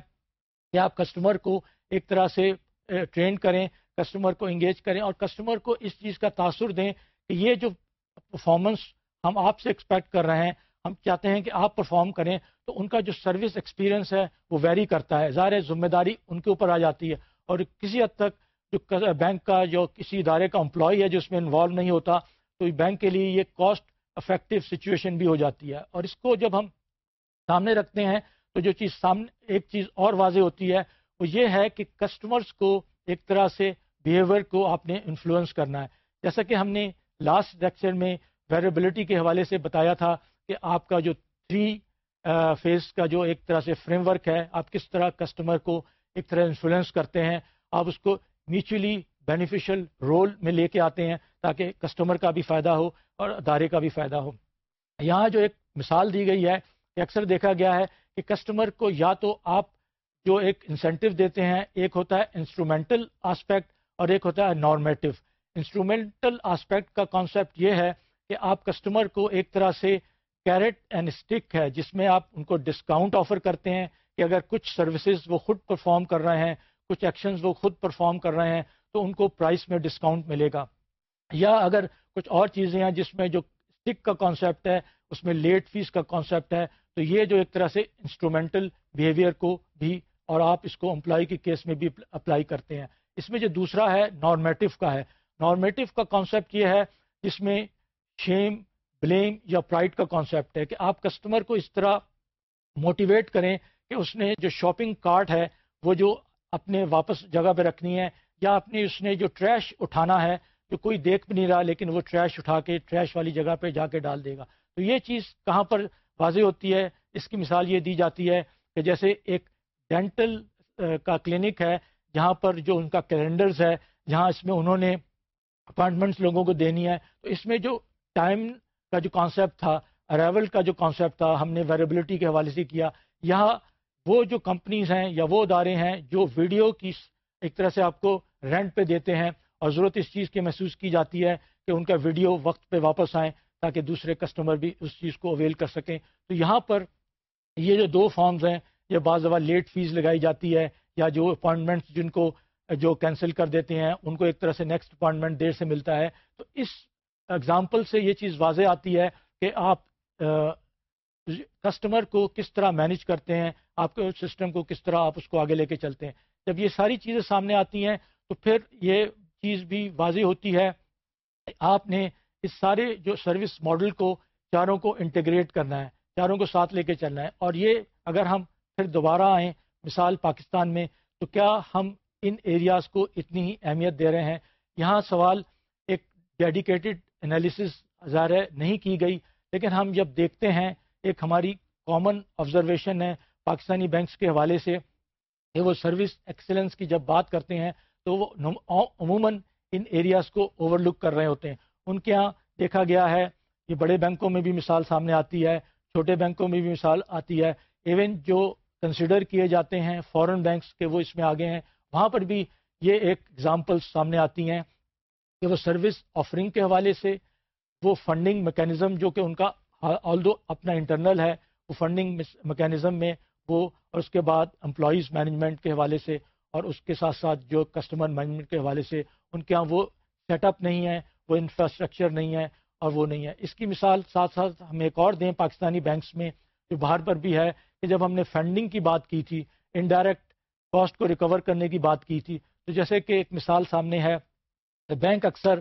کہ آپ کسٹمر کو ایک طرح سے ٹرین کریں کسٹمر کو انگیج کریں اور کسٹمر کو اس چیز کا تاثر دیں کہ یہ جو پرفارمنس ہم آپ سے ایکسپیکٹ کر رہے ہیں، ہم چاہتے ہیں کہ آپ پرفارم کریں، تو ان کا جو سروس ایکسپیرینس ہے وہ ویری کرتا ہے۔ ظاہر ذمہ داری ان کے اوپر آ جاتی ہے۔ اور کسی حد تک جو بینک کا جو کسی ادارے کا امپلائی ہے جو اس میں انوالو نہیں ہوتا، تو بینک کے لیے یہ کاسٹ افیکٹو سچویشن بھی ہو جاتی ہے۔ اور اس کو جب ہم سامنے رکھتے ہیں، تو جو چیز سامنے ایک چیز اور واضح ہوتی ہے، وہ یہ ہے کہ کسٹمرز کو ایک طرح سے بیہیویئر کو آپ نے انفلوئنس کرنا ہے۔ جیسا کہ ہم نے لاسٹ لیکچر میں ویریبلٹی کے حوالے سے بتایا تھا کہ آپ کا جو تھری فیز کا جو ایک طرح سے فریم ورک ہے، آپ کس طرح کسٹمر کو ایک طرح انفلوئنس کرتے ہیں، آپ اس کو میوچلی بینیفیشل رول میں لے کے آتے ہیں تاکہ کسٹمر کا بھی فائدہ ہو اور ادارے کا بھی فائدہ ہو۔ یہاں جو ایک مثال دی گئی ہے کہ اکثر دیکھا گیا ہے کہ کسٹمر کو یا تو آپ جو ایک انسینٹو دیتے ہیں، ایک ہوتا ہے انسٹرومینٹل آسپیکٹ اور ایک ہوتا ہے نارمیٹو انسٹرومینٹل آسپیکٹ کا کانسیپٹ یہ ہے کہ آپ کسٹمر کو ایک طرح سے کیرٹ اینڈ اسٹک ہے، جس میں آپ ان کو ڈسکاؤنٹ آفر کرتے ہیں کہ اگر کچھ سروسز وہ خود پرفارم کر رہے ہیں، کچھ ایکشنز وہ خود پرفارم کر رہے ہیں، تو ان کو پرائس میں ڈسکاؤنٹ ملے گا۔ یا اگر کچھ اور چیزیں ہیں جس میں جو اسٹک کا کانسیپٹ ہے، اس میں لیٹ فیس کا کانسیپٹ ہے، تو یہ جو ایک طرح سے انسٹرومینٹل بیہیویئر کو بھی اور آپ اس کو امپلائی کے کیس میں بھی اپلائی کرتے ہیں۔ اس میں جو دوسرا ہے نارمیٹو کا ہے۔ نارمیٹو کا کانسیپٹ یہ ہے، جس میں شیم بلیم یا پرائڈ کا کانسیپٹ ہے کہ آپ کسٹمر کو اس طرح موٹیویٹ کریں کہ اس نے جو شاپنگ کارٹ ہے، وہ جو اپنے واپس جگہ پہ رکھنی ہے، یا اپنی اس نے جو ٹریش اٹھانا ہے، جو کوئی دیکھ بھی نہیں رہا لیکن وہ ٹریش اٹھا کے ٹریش والی جگہ پہ جا کے ڈال دے گا۔ تو یہ چیز کہاں پر واضح ہوتی ہے؟ اس کی مثال یہ دی جاتی ہے کہ جیسے ایک ڈینٹل کا کلینک ہے جہاں پر جو ان کا کیلنڈرز ہے، جہاں اس میں انہوں نے اپائنٹمنٹس لوگوں کو دینی ہے، تو اس میں جو ٹائم کا جو کانسیپٹ تھا ارائیول کا جو کانسیپٹ تھا، ہم نے ویریبلٹی کے حوالے سے کیا۔ یہاں وہ جو کمپنیز ہیں یا وہ ادارے ہیں جو ویڈیو کی ایک طرح سے آپ کو رینٹ پہ دیتے ہیں اور ضرورت اس چیز کی محسوس کی جاتی ہے کہ ان کا ویڈیو وقت پہ واپس آئیں تاکہ دوسرے کسٹمر بھی اس چیز کو اویل کر سکیں۔ تو یہاں پر یہ جو دو فارمز ہیں، یہ بعض دفعہ لیٹ فیس لگائی جاتی ہے یا جو اپوائنٹمنٹ جن کو جو کینسل کر دیتے ہیں، ان کو ایک طرح سے نیکسٹ اپوائنٹمنٹ دیر سے ملتا ہے۔ تو اس ایگزامپل سے یہ چیز واضح آتی ہے کہ آپ کسٹمر کو کس طرح مینج کرتے ہیں، آپ کے سسٹم کو کس طرح آپ اس کو آگے لے کے چلتے ہیں۔ جب یہ ساری چیزیں سامنے آتی ہیں تو پھر یہ چیز بھی واضح ہوتی ہے آپ نے اس سارے جو سروس ماڈل کو چاروں کو انٹیگریٹ کرنا ہے، چاروں کو ساتھ لے کے چلنا ہے۔ اور یہ اگر ہم پھر دوبارہ آئیں مثال پاکستان میں، تو کیا ہم ان ایریاز کو اتنی ہی اہمیت دے رہے ہیں؟ یہاں سوال ایک ڈیڈیکیٹڈ انالیسز ظاہر نہیں کی گئی، لیکن ہم جب دیکھتے ہیں، ایک ہماری کامن آبزرویشن ہے پاکستانی بینکس کے حوالے سے، کہ وہ سروس ایکسلنس کی جب بات کرتے ہیں، تو وہ عموماً ان ایریاز کو اوور لک کر رہے ہوتے ہیں۔ ان کے ہاں دیکھا گیا ہے، یہ بڑے بینکوں میں بھی مثال سامنے آتی ہے، چھوٹے بینکوں میں بھی مثال آتی ہے۔ ایون جو کنسیڈر کیے جاتے ہیں فورن بینکس کے وہ اس میں آگے ہیں۔ وہاں پر بھی یہ ایک ایگزامپل سامنے آتی ہیں کہ وہ سروس آفرنگ کے حوالے سے وہ فنڈنگ میکینزم جو کہ ان کا آل دو اپنا انٹرنل ہے، وہ فنڈنگ میکینزم میں وہ اور اس کے بعد امپلائیز مینجمنٹ کے حوالے سے اور اس کے ساتھ ساتھ جو کسٹمر مینجمنٹ کے حوالے سے ان کے یہاں وہ سیٹ اپ نہیں ہے، وہ انفراسٹرکچر نہیں ہے اور وہ نہیں ہے۔ اس کی مثال ساتھ ساتھ ہم ایک اور دیں پاکستانی بینکس میں جو باہر پر بھی ہے۔ کہ جب ہم نے فنڈنگ کی بات کی تھی انڈائریکٹ کاسٹ کو ریکور کرنے کی بات کی تھی، تو جیسے کہ ایک مثال سامنے ہے بینک اکثر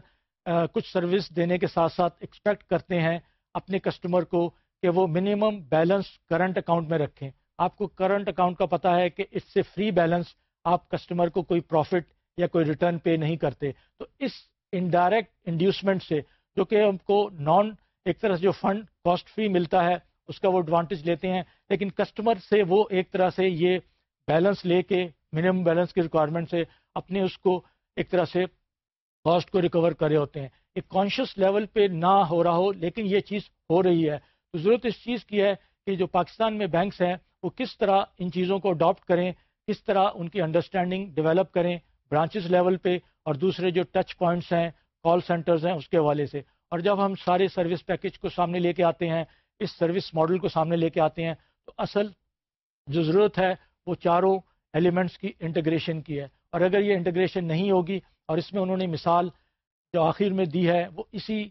کچھ سروس دینے کے ساتھ ساتھ ایکسپیکٹ کرتے ہیں اپنے کسٹمر کو کہ وہ منیمم بیلنس کرنٹ اکاؤنٹ میں رکھیں۔ آپ کو کرنٹ اکاؤنٹ کا پتا ہے کہ اس سے فری بیلنس آپ کسٹمر کو کوئی پروفٹ یا کوئی ریٹرن پے نہیں کرتے۔ تو اس انڈائریکٹ انڈیوسمنٹ سے، جو کہ ہم کو نان ایک طرح سے جو فنڈ کاسٹ فری ملتا ہے اس کا وہ ایڈوانٹیج لیتے ہیں، لیکن کسٹمر سے وہ ایک طرح سے یہ بیلنس لے کے منیمم بیلنس کی ریکوائرمنٹ سے اپنے اس کو ایک طرح سے کاسٹ کو ریکور کرے ہوتے ہیں۔ ایک کانشیس لیول پہ نہ ہو رہا ہو، لیکن یہ چیز ہو رہی ہے۔ تو ضرورت اس چیز کی ہے کہ جو پاکستان میں بینکس ہیں، وہ کس طرح ان چیزوں کو اڈاپٹ کریں، کس طرح ان کی انڈرسٹینڈنگ ڈیولپ کریں برانچز لیول پہ اور دوسرے جو ٹچ پوائنٹس ہیں کال سینٹرز ہیں، اس کے حوالے سے۔ اور جب ہم سارے سروس پیکج کو سامنے لے کے آتے ہیں اس سروس ماڈل کو سامنے لے کے آتے ہیں، تو اصل جو ضرورت ہے وہ چاروں ایلیمنٹس کی انٹیگریشن کی ہے۔ اور اگر یہ انٹیگریشن نہیں ہوگی، اور اس میں انہوں نے مثال جو آخر میں دی ہے، وہ اسی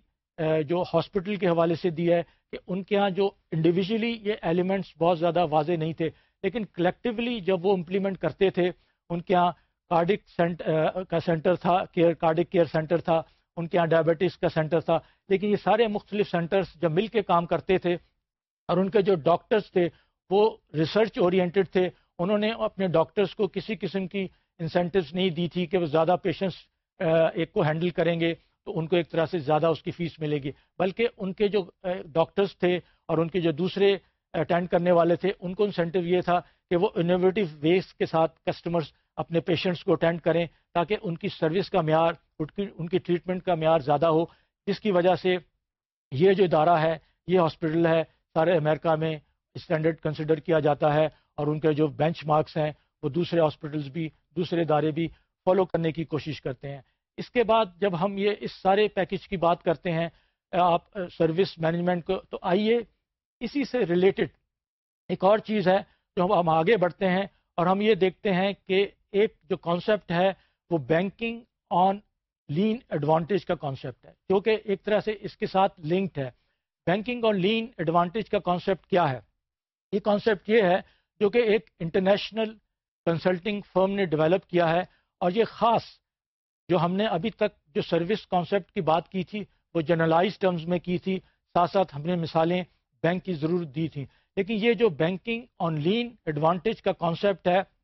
جو ہاسپٹل کے حوالے سے دی ہے کہ ان کے ہاں جو انڈیویجلی یہ ایلیمنٹس بہت زیادہ واضح نہیں تھے، لیکن کلیکٹیولی جب وہ امپلیمنٹ کرتے تھے، ان کے ہاں کارڈک سینٹ کا سینٹر تھا کیئر کارڈک کیئر سینٹر تھا ان کے یہاں ڈائبٹیز کا سینٹر تھا۔ لیکن یہ سارے مختلف سینٹرز جب مل کے کام کرتے تھے اور ان کے جو ڈاکٹرز تھے وہ ریسرچ اورینٹیڈ تھے، انہوں نے اپنے ڈاکٹرز کو کسی قسم کی انسینٹیوز نہیں دی تھی کہ وہ زیادہ پیشنٹس ایک کو ہینڈل کریں گے تو ان کو ایک طرح سے زیادہ اس کی فیس ملے گی۔ بلکہ ان کے جو ڈاکٹرز تھے اور ان کے جو دوسرے اٹینڈ کرنے والے تھے، ان کو انسینٹیو یہ تھا کہ وہ انوویٹو ویس کے ساتھ کسٹمرز اپنے پیشنٹس کو اٹینڈ کریں تاکہ ان کی سروس کا معیار، ان کی ٹریٹمنٹ کا معیار زیادہ ہو، جس کی وجہ سے یہ جو ادارہ ہے، یہ ہاسپٹل ہے، سارے امریکہ میں اسٹینڈرڈ کنسیڈر کیا جاتا ہے اور ان کے جو بینچ مارکس ہیں، وہ دوسرے ہاسپٹلس بھی، دوسرے ادارے بھی فالو کرنے کی کوشش کرتے ہیں۔ اس کے بعد جب ہم یہ، اس سارے پیکج کی بات کرتے ہیں، آپ سروس مینجمنٹ کو، تو آئیے اسی سے ریلیٹڈ ایک اور چیز ہے جو ہم آگے بڑھتے ہیں اور ہم یہ دیکھتے ہیں کہ ایک جو کانسیپٹ ہے، وہ بینکنگ آن لین ایڈوانٹیج کا کانسیپٹ ہے۔ کیونکہ ایک طرح سے اس کے ساتھ لنکڈ ہے۔ بینکنگ آن لین ایڈوانٹیج کا کانسیپٹ کیا ہے؟ یہ کانسیپٹ یہ ہے جو کہ ایک انٹرنیشنل کنسلٹنگ فرم نے ڈیولپ کیا ہے۔ اور یہ خاص جو ہم نے ابھی تک جو سروس کانسیپٹ کی بات کی تھی، وہ جنرلائز ٹرمز میں کی تھی۔ ساتھ ساتھ ہم نے مثالیں بینک کی ضرورت دی تھیں۔ لیکن یہ جو بینکنگ آن لین ایڈوانٹیج کا کانسیپٹ ہے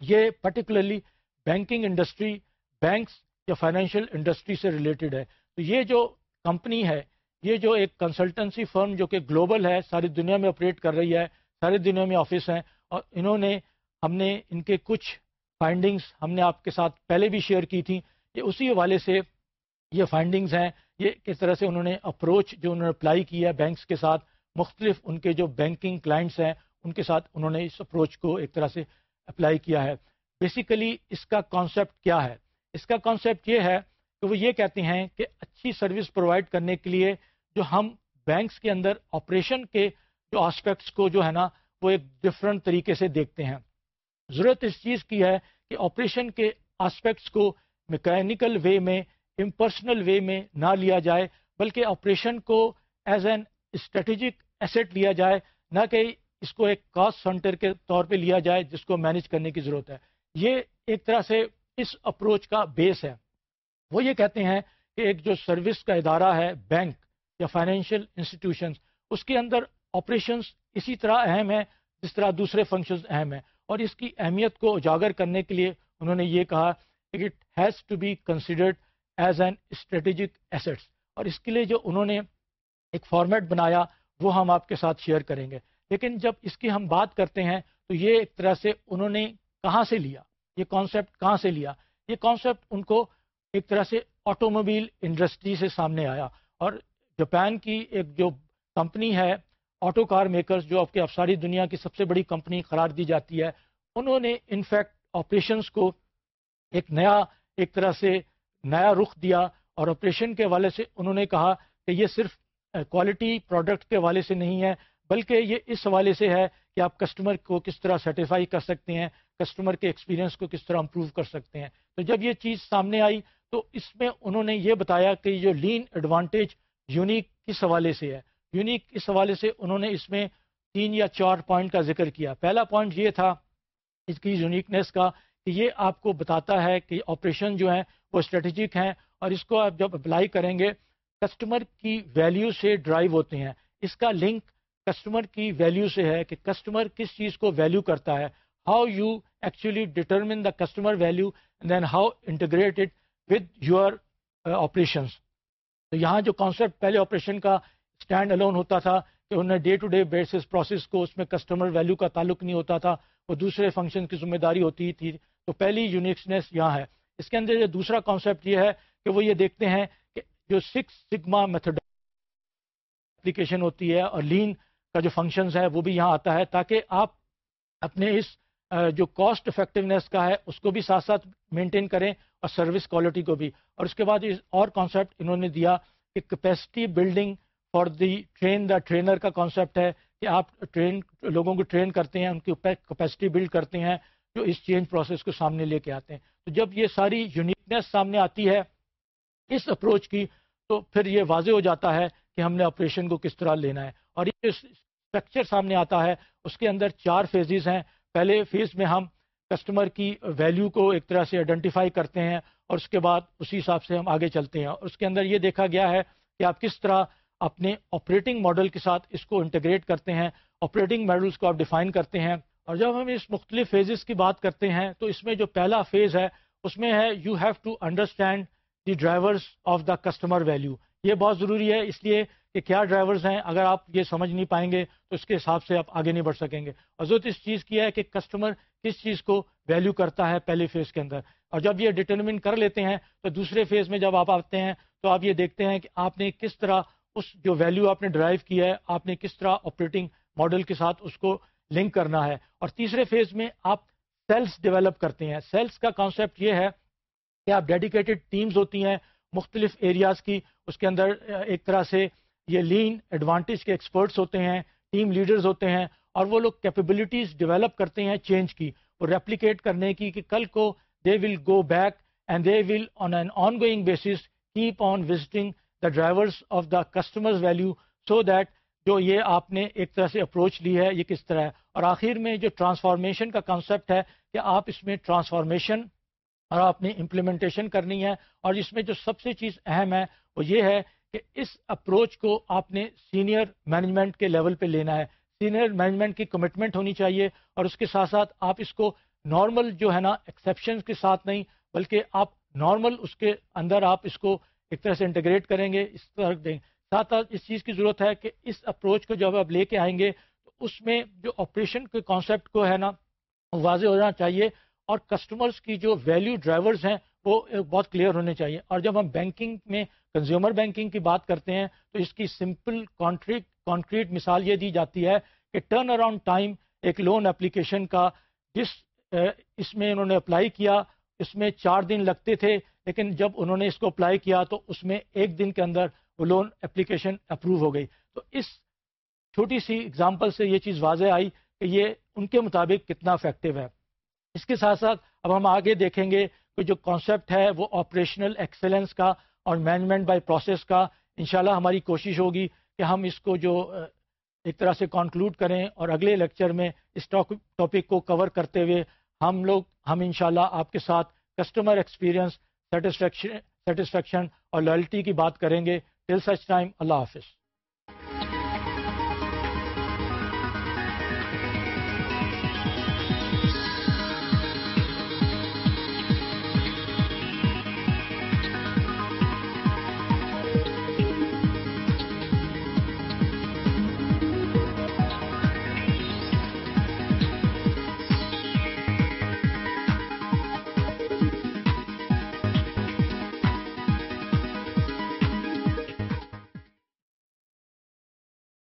یہ پرٹیکولرلی بینکنگ انڈسٹری بینکس یا فائنینشیل انڈسٹری سے ریلیٹڈ ہے۔ تو یہ جو کمپنی ہے، یہ جو ایک کنسلٹنسی فرم جو کہ گلوبل ہے، ساری دنیا میں آپریٹ کر رہی ہے، ساری دنیا میں آفس ہیں، اور انہوں نے، ہم نے ان کے کچھ فائنڈنگز ہم نے آپ کے ساتھ پہلے بھی شیئر کی تھیں۔ یہ اسی حوالے سے یہ فائنڈنگز ہیں۔ یہ کس طرح سے انہوں نے اپروچ جو انہوں نے اپلائی کیا ہے بینکس کے ساتھ، مختلف ان کے جو بینکنگ کلائنٹس ہیں، ان کے ساتھ انہوں نے اس اپروچ کو ایک طرح سے اپلائی کیا ہے۔ بیسیکلی اس کا کانسیپٹ کیا ہے؟ اس کا کانسیپٹ یہ ہے کہ وہ یہ کہتے ہیں کہ اچھی سروس پرووائڈ کرنے کے لیے جو ہم بینکس کے اندر آپریشن کے جو آسپیکٹس کو جو ہے نا، وہ ایک ڈفرنٹ طریقے سے دیکھتے ہیں۔ ضرورت اس چیز کی ہے کہ آپریشن کے آسپیکٹس کو میکینیکل وے میں امپرسنل وے میں نہ لیا جائے، بلکہ آپریشن کو ایز این اسٹریٹجک ایسٹ لیا جائے۔ نہ کہ اس کو ایک کاسٹ سینٹر کے طور پہ لیا جائے جس کو مینج کرنے کی ضرورت ہے۔ یہ ایک طرح سے اس اپروچ کا بیس ہے۔ وہ یہ کہتے ہیں کہ ایک جو سروس کا ادارہ ہے بینک یا فائنینشیل انسٹیٹیوشنس اس کے اندر آپریشنس اسی طرح اہم ہے جس طرح دوسرے فنکشنز اہم ہیں۔ اور اس کی اہمیت کو اجاگر کرنے کے لیے انہوں نے یہ کہا کہ it has to be considered as an strategic assets اور اس کے لیے جو انہوں نے ایک فارمیٹ بنایا، وہ ہم آپ کے ساتھ شیئر کریں گے۔ لیکن جب اس کی ہم بات کرتے ہیں تو یہ ایک طرح سے انہوں نے کہاں سے لیا؟ یہ کانسیپٹ کہاں سے لیا؟ یہ کانسیپٹ ان کو ایک طرح سے آٹو موبائل انڈسٹری سے سامنے آیا اور جاپان کی ایک جو کمپنی ہے آٹو کار میکرز جو آپ کے افساری دنیا کی سب سے بڑی کمپنی قرار دی جاتی ہے، انہوں نے انفیکٹ آپریشنس کو ایک نیا، ایک طرح سے نیا رخ دیا اور آپریشن کے حوالے سے انہوں نے کہا کہ یہ صرف کوالٹی پروڈکٹ کے حوالے سے نہیں ہے بلکہ یہ اس حوالے سے ہے کہ آپ کسٹمر کو کس طرح سیٹیفائی کر سکتے ہیں کسٹمر کے ایکسپیرینس کو کس طرح امپروو کر سکتے ہیں۔ تو جب یہ چیز سامنے آئی، تو اس میں انہوں نے یہ بتایا کہ جو لین ایڈوانٹیج یونیک کس حوالے سے ہے۔ یونیک اس حوالے سے انہوں نے اس میں تین یا چار پوائنٹ کا ذکر کیا۔ پہلا پوائنٹ یہ تھا اس کی یونیکنیس کا کہ یہ آپ کو بتاتا ہے کہ آپریشن جو ہیں وہ اسٹریٹجک ہیں اور اس کو آپ جب اپلائی کریں گے کسٹمر کی ویلیو سے ڈرائیو ہوتے ہیں۔ اس کا لنک کسٹمر کی ویلیو سے ہے کہ کسٹمر کس چیز کو ویلیو کرتا ہے how you actually determine the customer value then how integrated with your operations تو یہاں جو کانسیپٹ پہلے آپریشن کا اسٹینڈ الون ہوتا تھا کہ انہیں day to day basis process کو اس میں کسٹمر ویلیو کا تعلق نہیں ہوتا تھا، وہ دوسرے فنکشن کی ذمہ داری ہوتی تھی۔ تو پہلی یونیکسنیس یہاں ہے۔ اس کے اندر یہ دوسرا کانسیپٹ یہ ہے کہ وہ یہ دیکھتے ہیں کہ جو سکس سگما میتھڈ اپلیکیشن ہوتی ہے اور لین کا جو فنکشنز ہے وہ بھی یہاں آتا ہے تاکہ آپ اپنے اس جو کاسٹ افیکٹونیس کا ہے، اس کو بھی ساتھ ساتھ مینٹین کریں اور سروس کوالٹی کو بھی۔ اور اس کے بعد اور کانسیپٹ انہوں نے دیا کہ capacity building for the train the trainer کا کانسیپٹ ہے کہ آپ ٹرین لوگوں کو ٹرین کرتے ہیں، ان کی کیپیسٹی بلڈ کرتے ہیں جو اس چینج پروسیس کو سامنے لے کے آتے ہیں۔ تو جب یہ ساری یونیکنیس سامنے آتی ہے اس اپروچ کی، تو پھر یہ واضح ہو جاتا ہے کہ ہم نے آپریشن کو کس طرح لینا ہے۔ اور یہ اسٹرکچر سامنے آتا ہے، اس کے اندر چار فیزز ہیں۔ پہلے فیز میں ہم کسٹمر کی ویلیو کو ایک طرح سے آئیڈینٹیفائی کرتے ہیں اور اس کے بعد اسی حساب سے ہم آگے چلتے ہیں۔ اور اس کے اندر یہ دیکھا گیا ہے کہ آپ کس طرح اپنے آپریٹنگ ماڈل کے ساتھ اس کو انٹیگریٹ کرتے ہیں آپریٹنگ ماڈلس کو آپ ڈیفائن کرتے ہیں۔ اور جب ہم اس مختلف فیزز کی بات کرتے ہیں، تو اس میں جو پہلا فیز ہے، اس میں ہے you have to understand the drivers of the customer value یہ بہت ضروری ہے، اس لیے کہ کیا ڈرائیورز ہیں، اگر آپ یہ سمجھ نہیں پائیں گے تو اس کے حساب سے آپ آگے نہیں بڑھ سکیں گے۔ اور ضرورت اس چیز کی ہے کہ کسٹمر کس چیز کو ویلیو کرتا ہے پہلے فیز کے اندر۔ اور جب یہ ڈٹرمن کر لیتے ہیں تو دوسرے فیز میں جب آپ آتے ہیں تو آپ یہ دیکھتے ہیں کہ آپ نے کس طرح اس جو ویلیو آپ نے ڈرائیو کیا ہے، آپ نے کس طرح آپریٹنگ ماڈل کے ساتھ اس کو لنک کرنا ہے۔ اور تیسرے فیز میں آپ سیلس ڈیولپ کرتے ہیں۔ سیلس کا کانسیپٹ یہ ہے کہ آپ ڈیڈیکیٹڈ ٹیمز ہوتی ہیں مختلف ایریاز کی، اس کے اندر ایک طرح سے یہ لین ایڈوانٹیج کے ایکسپرٹس ہوتے ہیں ٹیم لیڈرز ہوتے ہیں اور وہ لوگ کیپیبلٹیز ڈیولپ کرتے ہیں چینج کی اور ریپلیکیٹ کرنے کی کہ کل کو they will go back and they will on an ongoing basis keep on visiting the drivers of the customers value so that جو یہ آپ نے ایک طرح سے اپروچ لی ہے، یہ کس طرح ہے؟ اور آخر میں جو ٹرانسفارمیشن کا کانسیپٹ ہے کہ آپ اس میں ٹرانسفارمیشن اور آپ نے امپلیمنٹیشن کرنی ہے اور اس میں جو سب سے چیز اہم ہے وہ یہ ہے کہ اس اپروچ کو آپ نے سینئر مینجمنٹ کے لیول پہ لینا ہے۔ سینئر مینجمنٹ کی کمٹمنٹ ہونی چاہیے اور اس کے ساتھ ساتھ آپ اس کو نارمل جو ہے نا ایکسیپشن کے ساتھ نہیں بلکہ آپ نارمل اس کے اندر آپ اس کو ایک طرح سے انٹیگریٹ کریں گے، اس طرح دیں۔ ساتھ ساتھ اس چیز کی ضرورت ہے کہ اس اپروچ کو جب آپ لے کے آئیں گے تو اس میں جو آپریشن کے کانسیپٹ کو ہے نا واضح ہونا چاہیے۔ اور کسٹمرز کی جو ویلیو ڈرائیورز ہیں، وہ eh, بہت کلیئر ہونے چاہیے۔ اور جب ہم بینکنگ میں کنزیومر بینکنگ کی بات کرتے ہیں، تو اس کی سمپل کانکریٹ کانکریٹ مثال یہ دی جاتی ہے کہ ٹرن اراؤنڈ ٹائم ایک لون اپلیکیشن کا، جس eh, اس میں انہوں نے اپلائی کیا، اس میں چار دن لگتے تھے، لیکن جب انہوں نے اس کو اپلائی کیا، تو اس میں ایک دن کے اندر وہ لون اپلیکیشن اپروو ہو گئی۔ تو اس چھوٹی سی اگزامپل سے یہ چیز واضح آئی کہ یہ ان کے مطابق کتنا افیکٹو ہے۔ اس کے ساتھ ساتھ اب ہم آگے دیکھیں گے کہ جو کانسیپٹ ہے وہ آپریشنل ایکسلنس کا اور مینجمنٹ بائی پروسیس کا، انشاءاللہ ہماری کوشش ہوگی کہ ہم اس کو جو ایک طرح سے کنکلوڈ کریں اور اگلے لیکچر میں اس ٹاپک کو کور کرتے ہوئے ہم لوگ، ہم انشاءاللہ آپ کے ساتھ کسٹمر ایکسپیرئنس سیٹسفیکشن سیٹسفیکشن اور لائلٹی کی بات کریں گے۔ ٹل سچ ٹائم اللہ حافظ۔